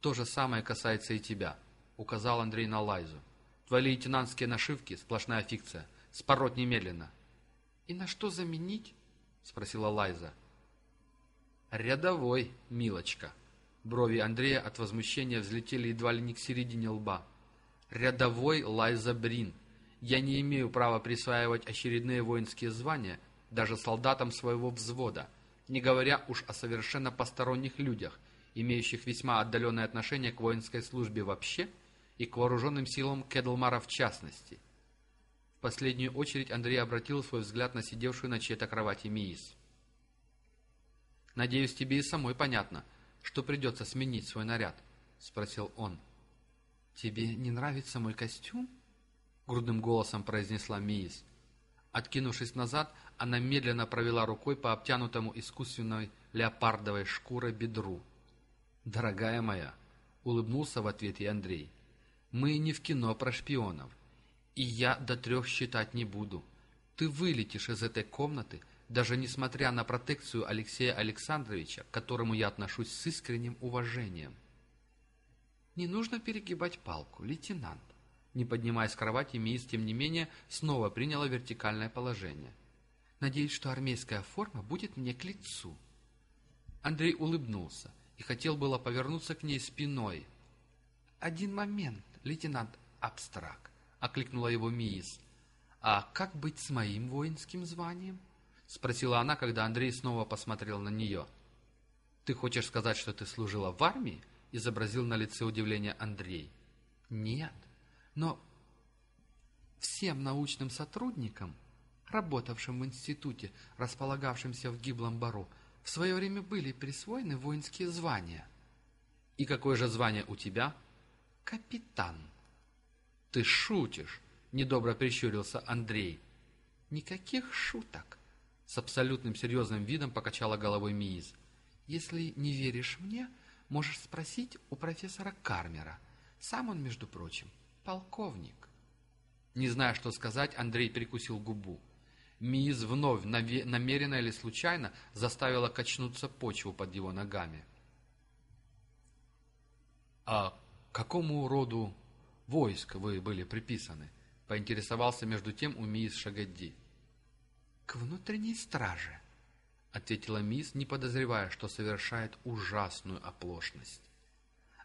Speaker 1: «То же самое касается и тебя», — указал Андрей на Лайзу. «Твои лейтенантские нашивки — сплошная фикция. Спороть немедленно».
Speaker 2: «И на что заменить?»
Speaker 1: — спросила Лайза. «Рядовой, милочка». Брови Андрея от возмущения взлетели едва ли не к середине лба. «Рядовой Лайза Брин. Я не имею права присваивать очередные воинские звания даже солдатам своего взвода, не говоря уж о совершенно посторонних людях, имеющих весьма отдаленное отношение к воинской службе вообще и к вооруженным силам Кедлмара в частности. В последнюю очередь Андрей обратил свой взгляд на сидевшую на чьей-то кровати Миис. «Надеюсь, тебе и самой понятно, что придется сменить свой наряд», — спросил он.
Speaker 2: «Тебе не нравится мой костюм?»
Speaker 1: — грудным голосом произнесла Миис. Откинувшись назад, она медленно провела рукой по обтянутому искусственной леопардовой шкурой бедру. «Дорогая моя», — улыбнулся в ответ и Андрей, — «мы не в кино про шпионов, и я до трех считать не буду. Ты вылетишь из этой комнаты, даже несмотря на протекцию Алексея Александровича, к которому я отношусь с искренним уважением».
Speaker 2: «Не нужно перегибать палку, лейтенант»,
Speaker 1: не поднимаясь с кровати, Мисс, тем не менее, снова приняла вертикальное положение.
Speaker 2: «Надеюсь, что армейская форма будет мне к лицу».
Speaker 1: Андрей улыбнулся и хотел было повернуться к ней спиной,
Speaker 2: «Один момент, лейтенант Абстрак», — окликнула его Миис. «А как быть с моим воинским званием?» — спросила она, когда Андрей снова посмотрел на нее. «Ты хочешь сказать, что ты служила в армии?» — изобразил на лице удивление Андрей. «Нет, но всем научным сотрудникам, работавшим в институте, располагавшемся в Гиблом Бару, в свое время были присвоены воинские звания».
Speaker 1: «И какое же звание у тебя?»
Speaker 2: «Капитан».
Speaker 1: «Ты шутишь!» — недобро прищурился Андрей.
Speaker 2: «Никаких шуток!»
Speaker 1: — с абсолютным серьезным видом покачала головой Мииз.
Speaker 2: «Если не веришь мне, можешь спросить у профессора Кармера. Сам он, между прочим, полковник».
Speaker 1: Не зная, что сказать, Андрей прикусил губу. Мииз вновь, намеренно или случайно, заставила качнуться почву под его ногами. «А какому роду войск вы были приписаны?» — поинтересовался между тем у мисс Шагадди.
Speaker 2: «К внутренней страже», — ответила мисс, не подозревая, что совершает ужасную оплошность.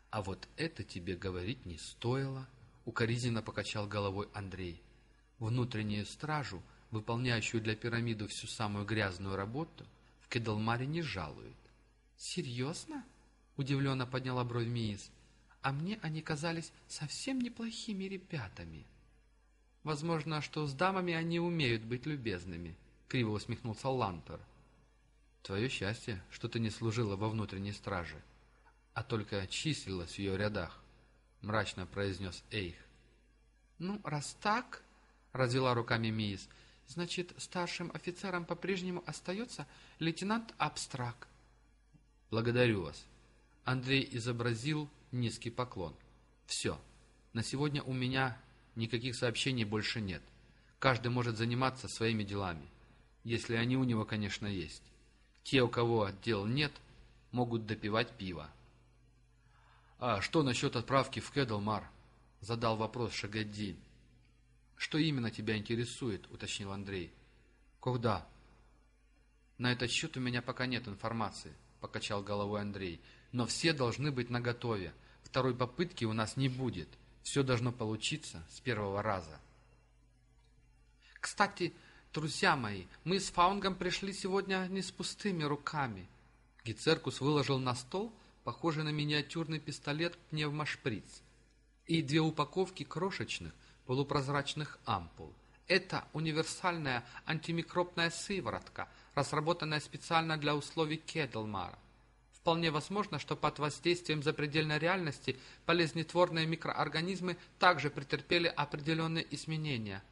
Speaker 1: «А вот это тебе говорить не стоило», — укоризненно покачал головой Андрей. «Внутреннюю стражу, выполняющую для пирамиды всю самую грязную работу, в Кедалмаре не жалуют».
Speaker 2: «Серьезно?» — удивленно подняла бровь мисс а мне они казались совсем неплохими ребятами. Возможно, что с дамами они умеют быть любезными, — криво усмехнулся Лантер.
Speaker 1: Твое счастье, что ты не служила во внутренней страже, а только числилась в ее рядах, — мрачно произнес Эйх.
Speaker 2: Ну, раз так, — развела руками Миис, — значит, старшим офицером по-прежнему остается лейтенант Абстрак.
Speaker 1: Благодарю вас. Андрей изобразил низкий поклон. Все. На сегодня у меня никаких сообщений больше нет. Каждый может заниматься своими делами, если они у него, конечно, есть. Те, у кого дел нет, могут допивать пиво. «А что насчет отправки в Кэдлмар?» — задал вопрос Шагадди. «Что именно тебя интересует?» — уточнил Андрей. «Когда?» «На этот счет у меня пока нет информации», — покачал головой Андрей. «Но все должны быть наготове. Второй попытки у нас не будет. Все должно получиться с первого раза.
Speaker 2: Кстати, друзья мои, мы с Фаунгом пришли сегодня не с пустыми руками.
Speaker 1: Гицеркус выложил на стол, похожий на миниатюрный пистолет пневмошприц, и две упаковки крошечных полупрозрачных ампул.
Speaker 2: Это универсальная антимикробная сыворотка, разработанная специально для условий Кедлмара. Вполне возможно, что под воздействием запредельной реальности болезнетворные микроорганизмы также претерпели определенные изменения.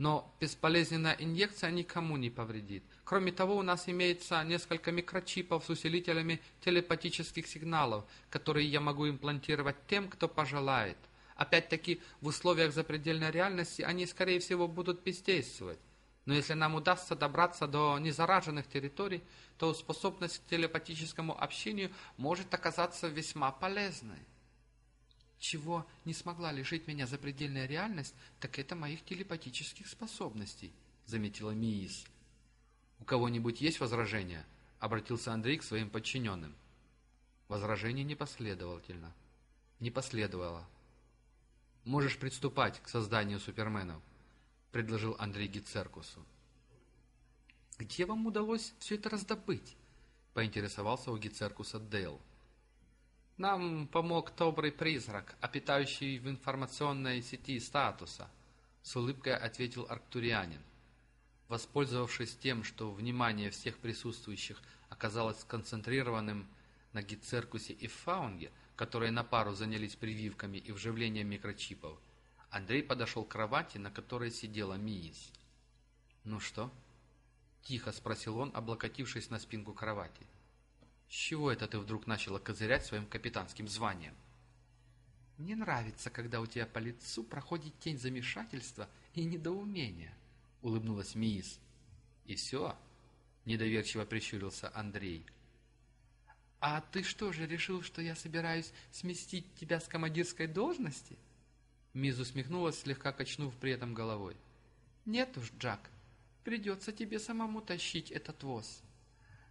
Speaker 2: Но бесполезная инъекция никому не повредит. Кроме того, у нас имеется несколько микрочипов с усилителями телепатических сигналов, которые я могу имплантировать тем, кто пожелает. Опять-таки, в условиях запредельной реальности они, скорее всего, будут бездействовать. Но если нам удастся добраться до незараженных территорий, то способность к телепатическому общению может оказаться весьма полезной. Чего не смогла лишить меня запредельная реальность, так это моих телепатических способностей, заметила Миис.
Speaker 1: У кого-нибудь есть возражения? Обратился Андрей к своим подчиненным. Возражений не последовательно. Не последовало. Можешь приступать к созданию суперменов. — предложил Андрей Гицеркусу.
Speaker 2: «Где вам удалось все это раздобыть?» — поинтересовался у Гицеркуса Дейл. «Нам помог добрый призрак, опитающий в информационной сети статуса», — с улыбкой ответил арктурианин.
Speaker 1: Воспользовавшись тем, что внимание всех присутствующих оказалось сконцентрированным на Гицеркусе и Фаунге, которые на пару занялись прививками и вживлением микрочипов, Андрей подошел к кровати, на которой сидела Миис. «Ну что?» — тихо спросил он, облокотившись на спинку кровати. «С чего это ты вдруг начала козырять своим капитанским званием?»
Speaker 2: «Мне нравится, когда у тебя по лицу проходит тень замешательства и недоумения», — улыбнулась Миис.
Speaker 1: «И все?» — недоверчиво прищурился Андрей.
Speaker 2: «А ты что же, решил, что я собираюсь сместить тебя с командирской должности?»
Speaker 1: Миз усмехнулась, слегка качнув при этом головой.
Speaker 2: «Нет уж, Джак, придется тебе самому тащить этот воз.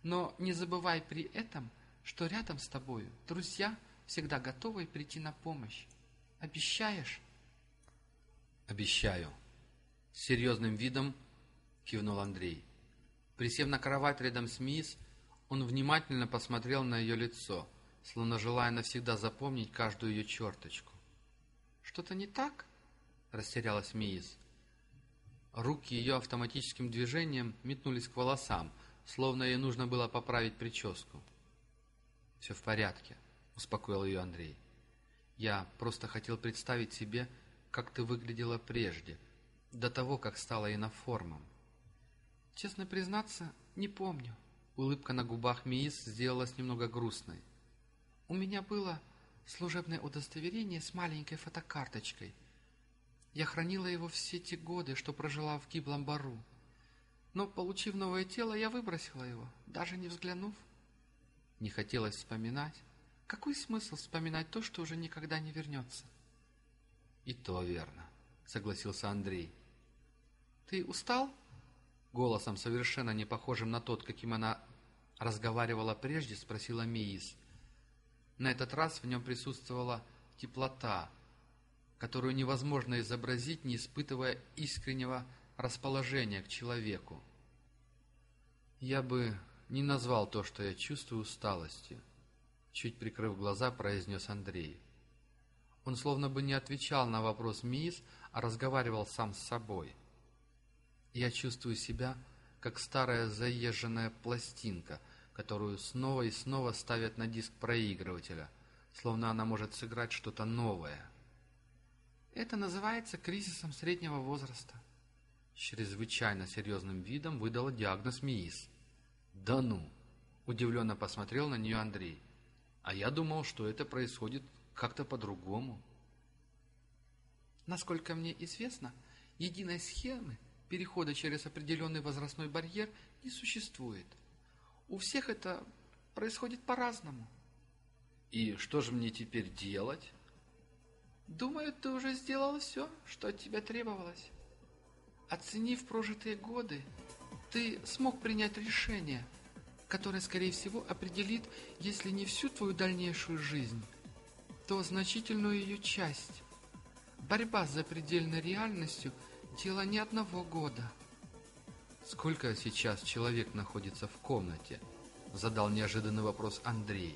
Speaker 2: Но не забывай при этом, что рядом с тобою друзья, всегда готовые прийти на помощь». Обещаешь?»
Speaker 1: «Обещаю». С серьезным видом кивнул Андрей. Присев на кровать рядом с мисс, он внимательно посмотрел на ее лицо, словно желая навсегда запомнить каждую ее черточку.
Speaker 2: «Что-то не так?»
Speaker 1: — растерялась Миис. Руки ее автоматическим движением метнулись к волосам, словно ей нужно было поправить прическу. «Все в порядке», — успокоил ее Андрей. «Я просто хотел представить себе, как ты выглядела прежде, до того, как стала иноформом».
Speaker 2: «Честно признаться, не помню».
Speaker 1: Улыбка на губах Миис сделалась немного грустной.
Speaker 2: «У меня было служебное удостоверение с маленькой фотокарточкой. Я хранила его все те годы, что прожила в гиблом бару. Но, получив новое тело, я выбросила его, даже не взглянув.
Speaker 1: Не хотелось вспоминать.
Speaker 2: Какой смысл вспоминать то, что уже никогда не вернется?
Speaker 1: И то верно, согласился Андрей.
Speaker 2: Ты устал?
Speaker 1: Голосом, совершенно не похожим на тот, каким она разговаривала прежде, спросила Миис. На этот раз в нем присутствовала теплота, которую невозможно изобразить, не испытывая искреннего расположения к человеку. Я бы не назвал то, что я чувствую, усталостью. Чуть прикрыв глаза, произнес Андрей. Он словно бы не отвечал на вопрос Мисс, а разговаривал сам с собой. Я чувствую себя, как старая заезженная пластинка, которую снова и снова ставят на диск проигрывателя, словно она может сыграть что-то новое.
Speaker 2: Это называется кризисом среднего возраста.
Speaker 1: Чрезвычайно серьезным видом выдала диагноз МИИС. «Да ну!» – удивленно посмотрел на нее Андрей. «А я думал, что это происходит как-то по-другому».
Speaker 2: Насколько мне известно, единой схемы перехода через определенный возрастной барьер не существует. У всех это происходит по-разному.
Speaker 1: И что же мне теперь делать?
Speaker 2: Думаю, ты уже сделал все, что от тебя требовалось. Оценив прожитые годы, ты смог принять решение, которое, скорее всего, определит, если не всю твою дальнейшую жизнь, то значительную ее часть. Борьба с запредельной реальностью – дело не одного года –
Speaker 1: «Сколько сейчас человек находится в комнате?» — задал неожиданный вопрос Андрей.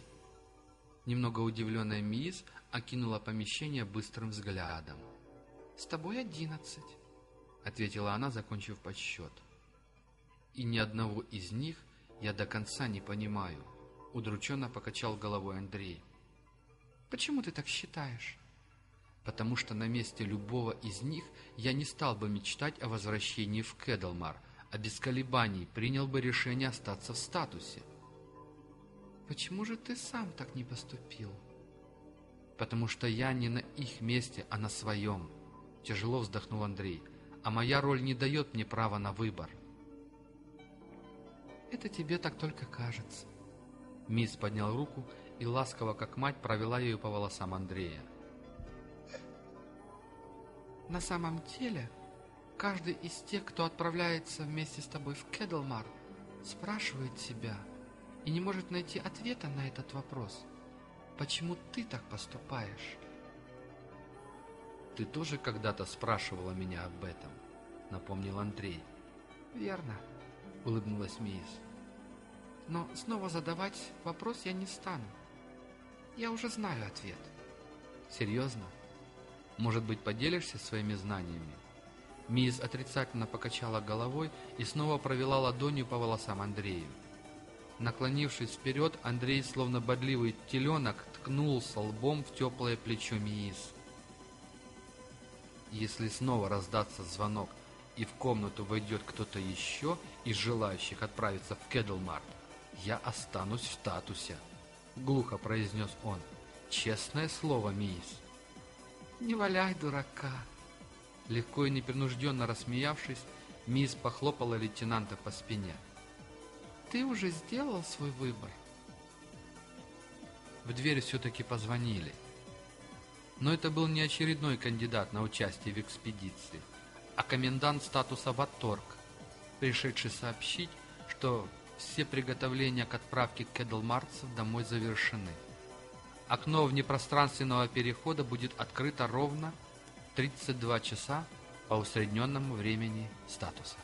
Speaker 1: Немного удивленная мисс окинула помещение быстрым взглядом.
Speaker 2: «С тобой одиннадцать», —
Speaker 1: ответила она, закончив подсчет. «И ни одного из них я до конца не понимаю», — удрученно покачал головой Андрей.
Speaker 2: «Почему ты так считаешь?»
Speaker 1: «Потому что на месте любого из них я не стал бы мечтать о возвращении в Кедлмар», а без колебаний принял бы решение остаться в статусе.
Speaker 2: Почему же ты сам так не поступил?
Speaker 1: Потому что я не на их месте, а на своем. Тяжело вздохнул Андрей. А моя роль не дает мне права на выбор.
Speaker 2: Это тебе так только кажется.
Speaker 1: Мисс поднял руку и ласково, как мать, провела ею по волосам Андрея.
Speaker 2: На самом деле, Каждый из тех, кто отправляется вместе с тобой в Кедлмар, спрашивает себя и не может найти ответа на этот вопрос. Почему ты так поступаешь?
Speaker 1: Ты тоже когда-то спрашивала меня об этом, напомнил Андрей.
Speaker 2: Верно, улыбнулась Мисс. Но снова задавать вопрос я не стану. Я уже знаю ответ.
Speaker 1: Серьезно? Может быть, поделишься своими знаниями? Мисс отрицательно покачала головой и снова провела ладонью по волосам Андрею. Наклонившись вперед, Андрей, словно бодливый теленок, ткнулся лбом в теплое плечо Миис. Если снова раздаться звонок и в комнату войдет кто-то еще из желающих отправиться в Кедлмарт, я останусь в статусе, — глухо произнес он. Честное слово, Миис.
Speaker 2: «Не валяй дурака!»
Speaker 1: Легко и непринужденно рассмеявшись, мисс похлопала лейтенанта по спине.
Speaker 2: «Ты уже сделал свой выбор?»
Speaker 1: В дверь все-таки позвонили. Но это был не очередной кандидат на участие в экспедиции, а комендант статуса Ватторг, пришедший сообщить, что все приготовления к отправке кедлмарцев домой завершены. окно внепространственного перехода будет открыто ровно 32 часа по усредненному времени статуса.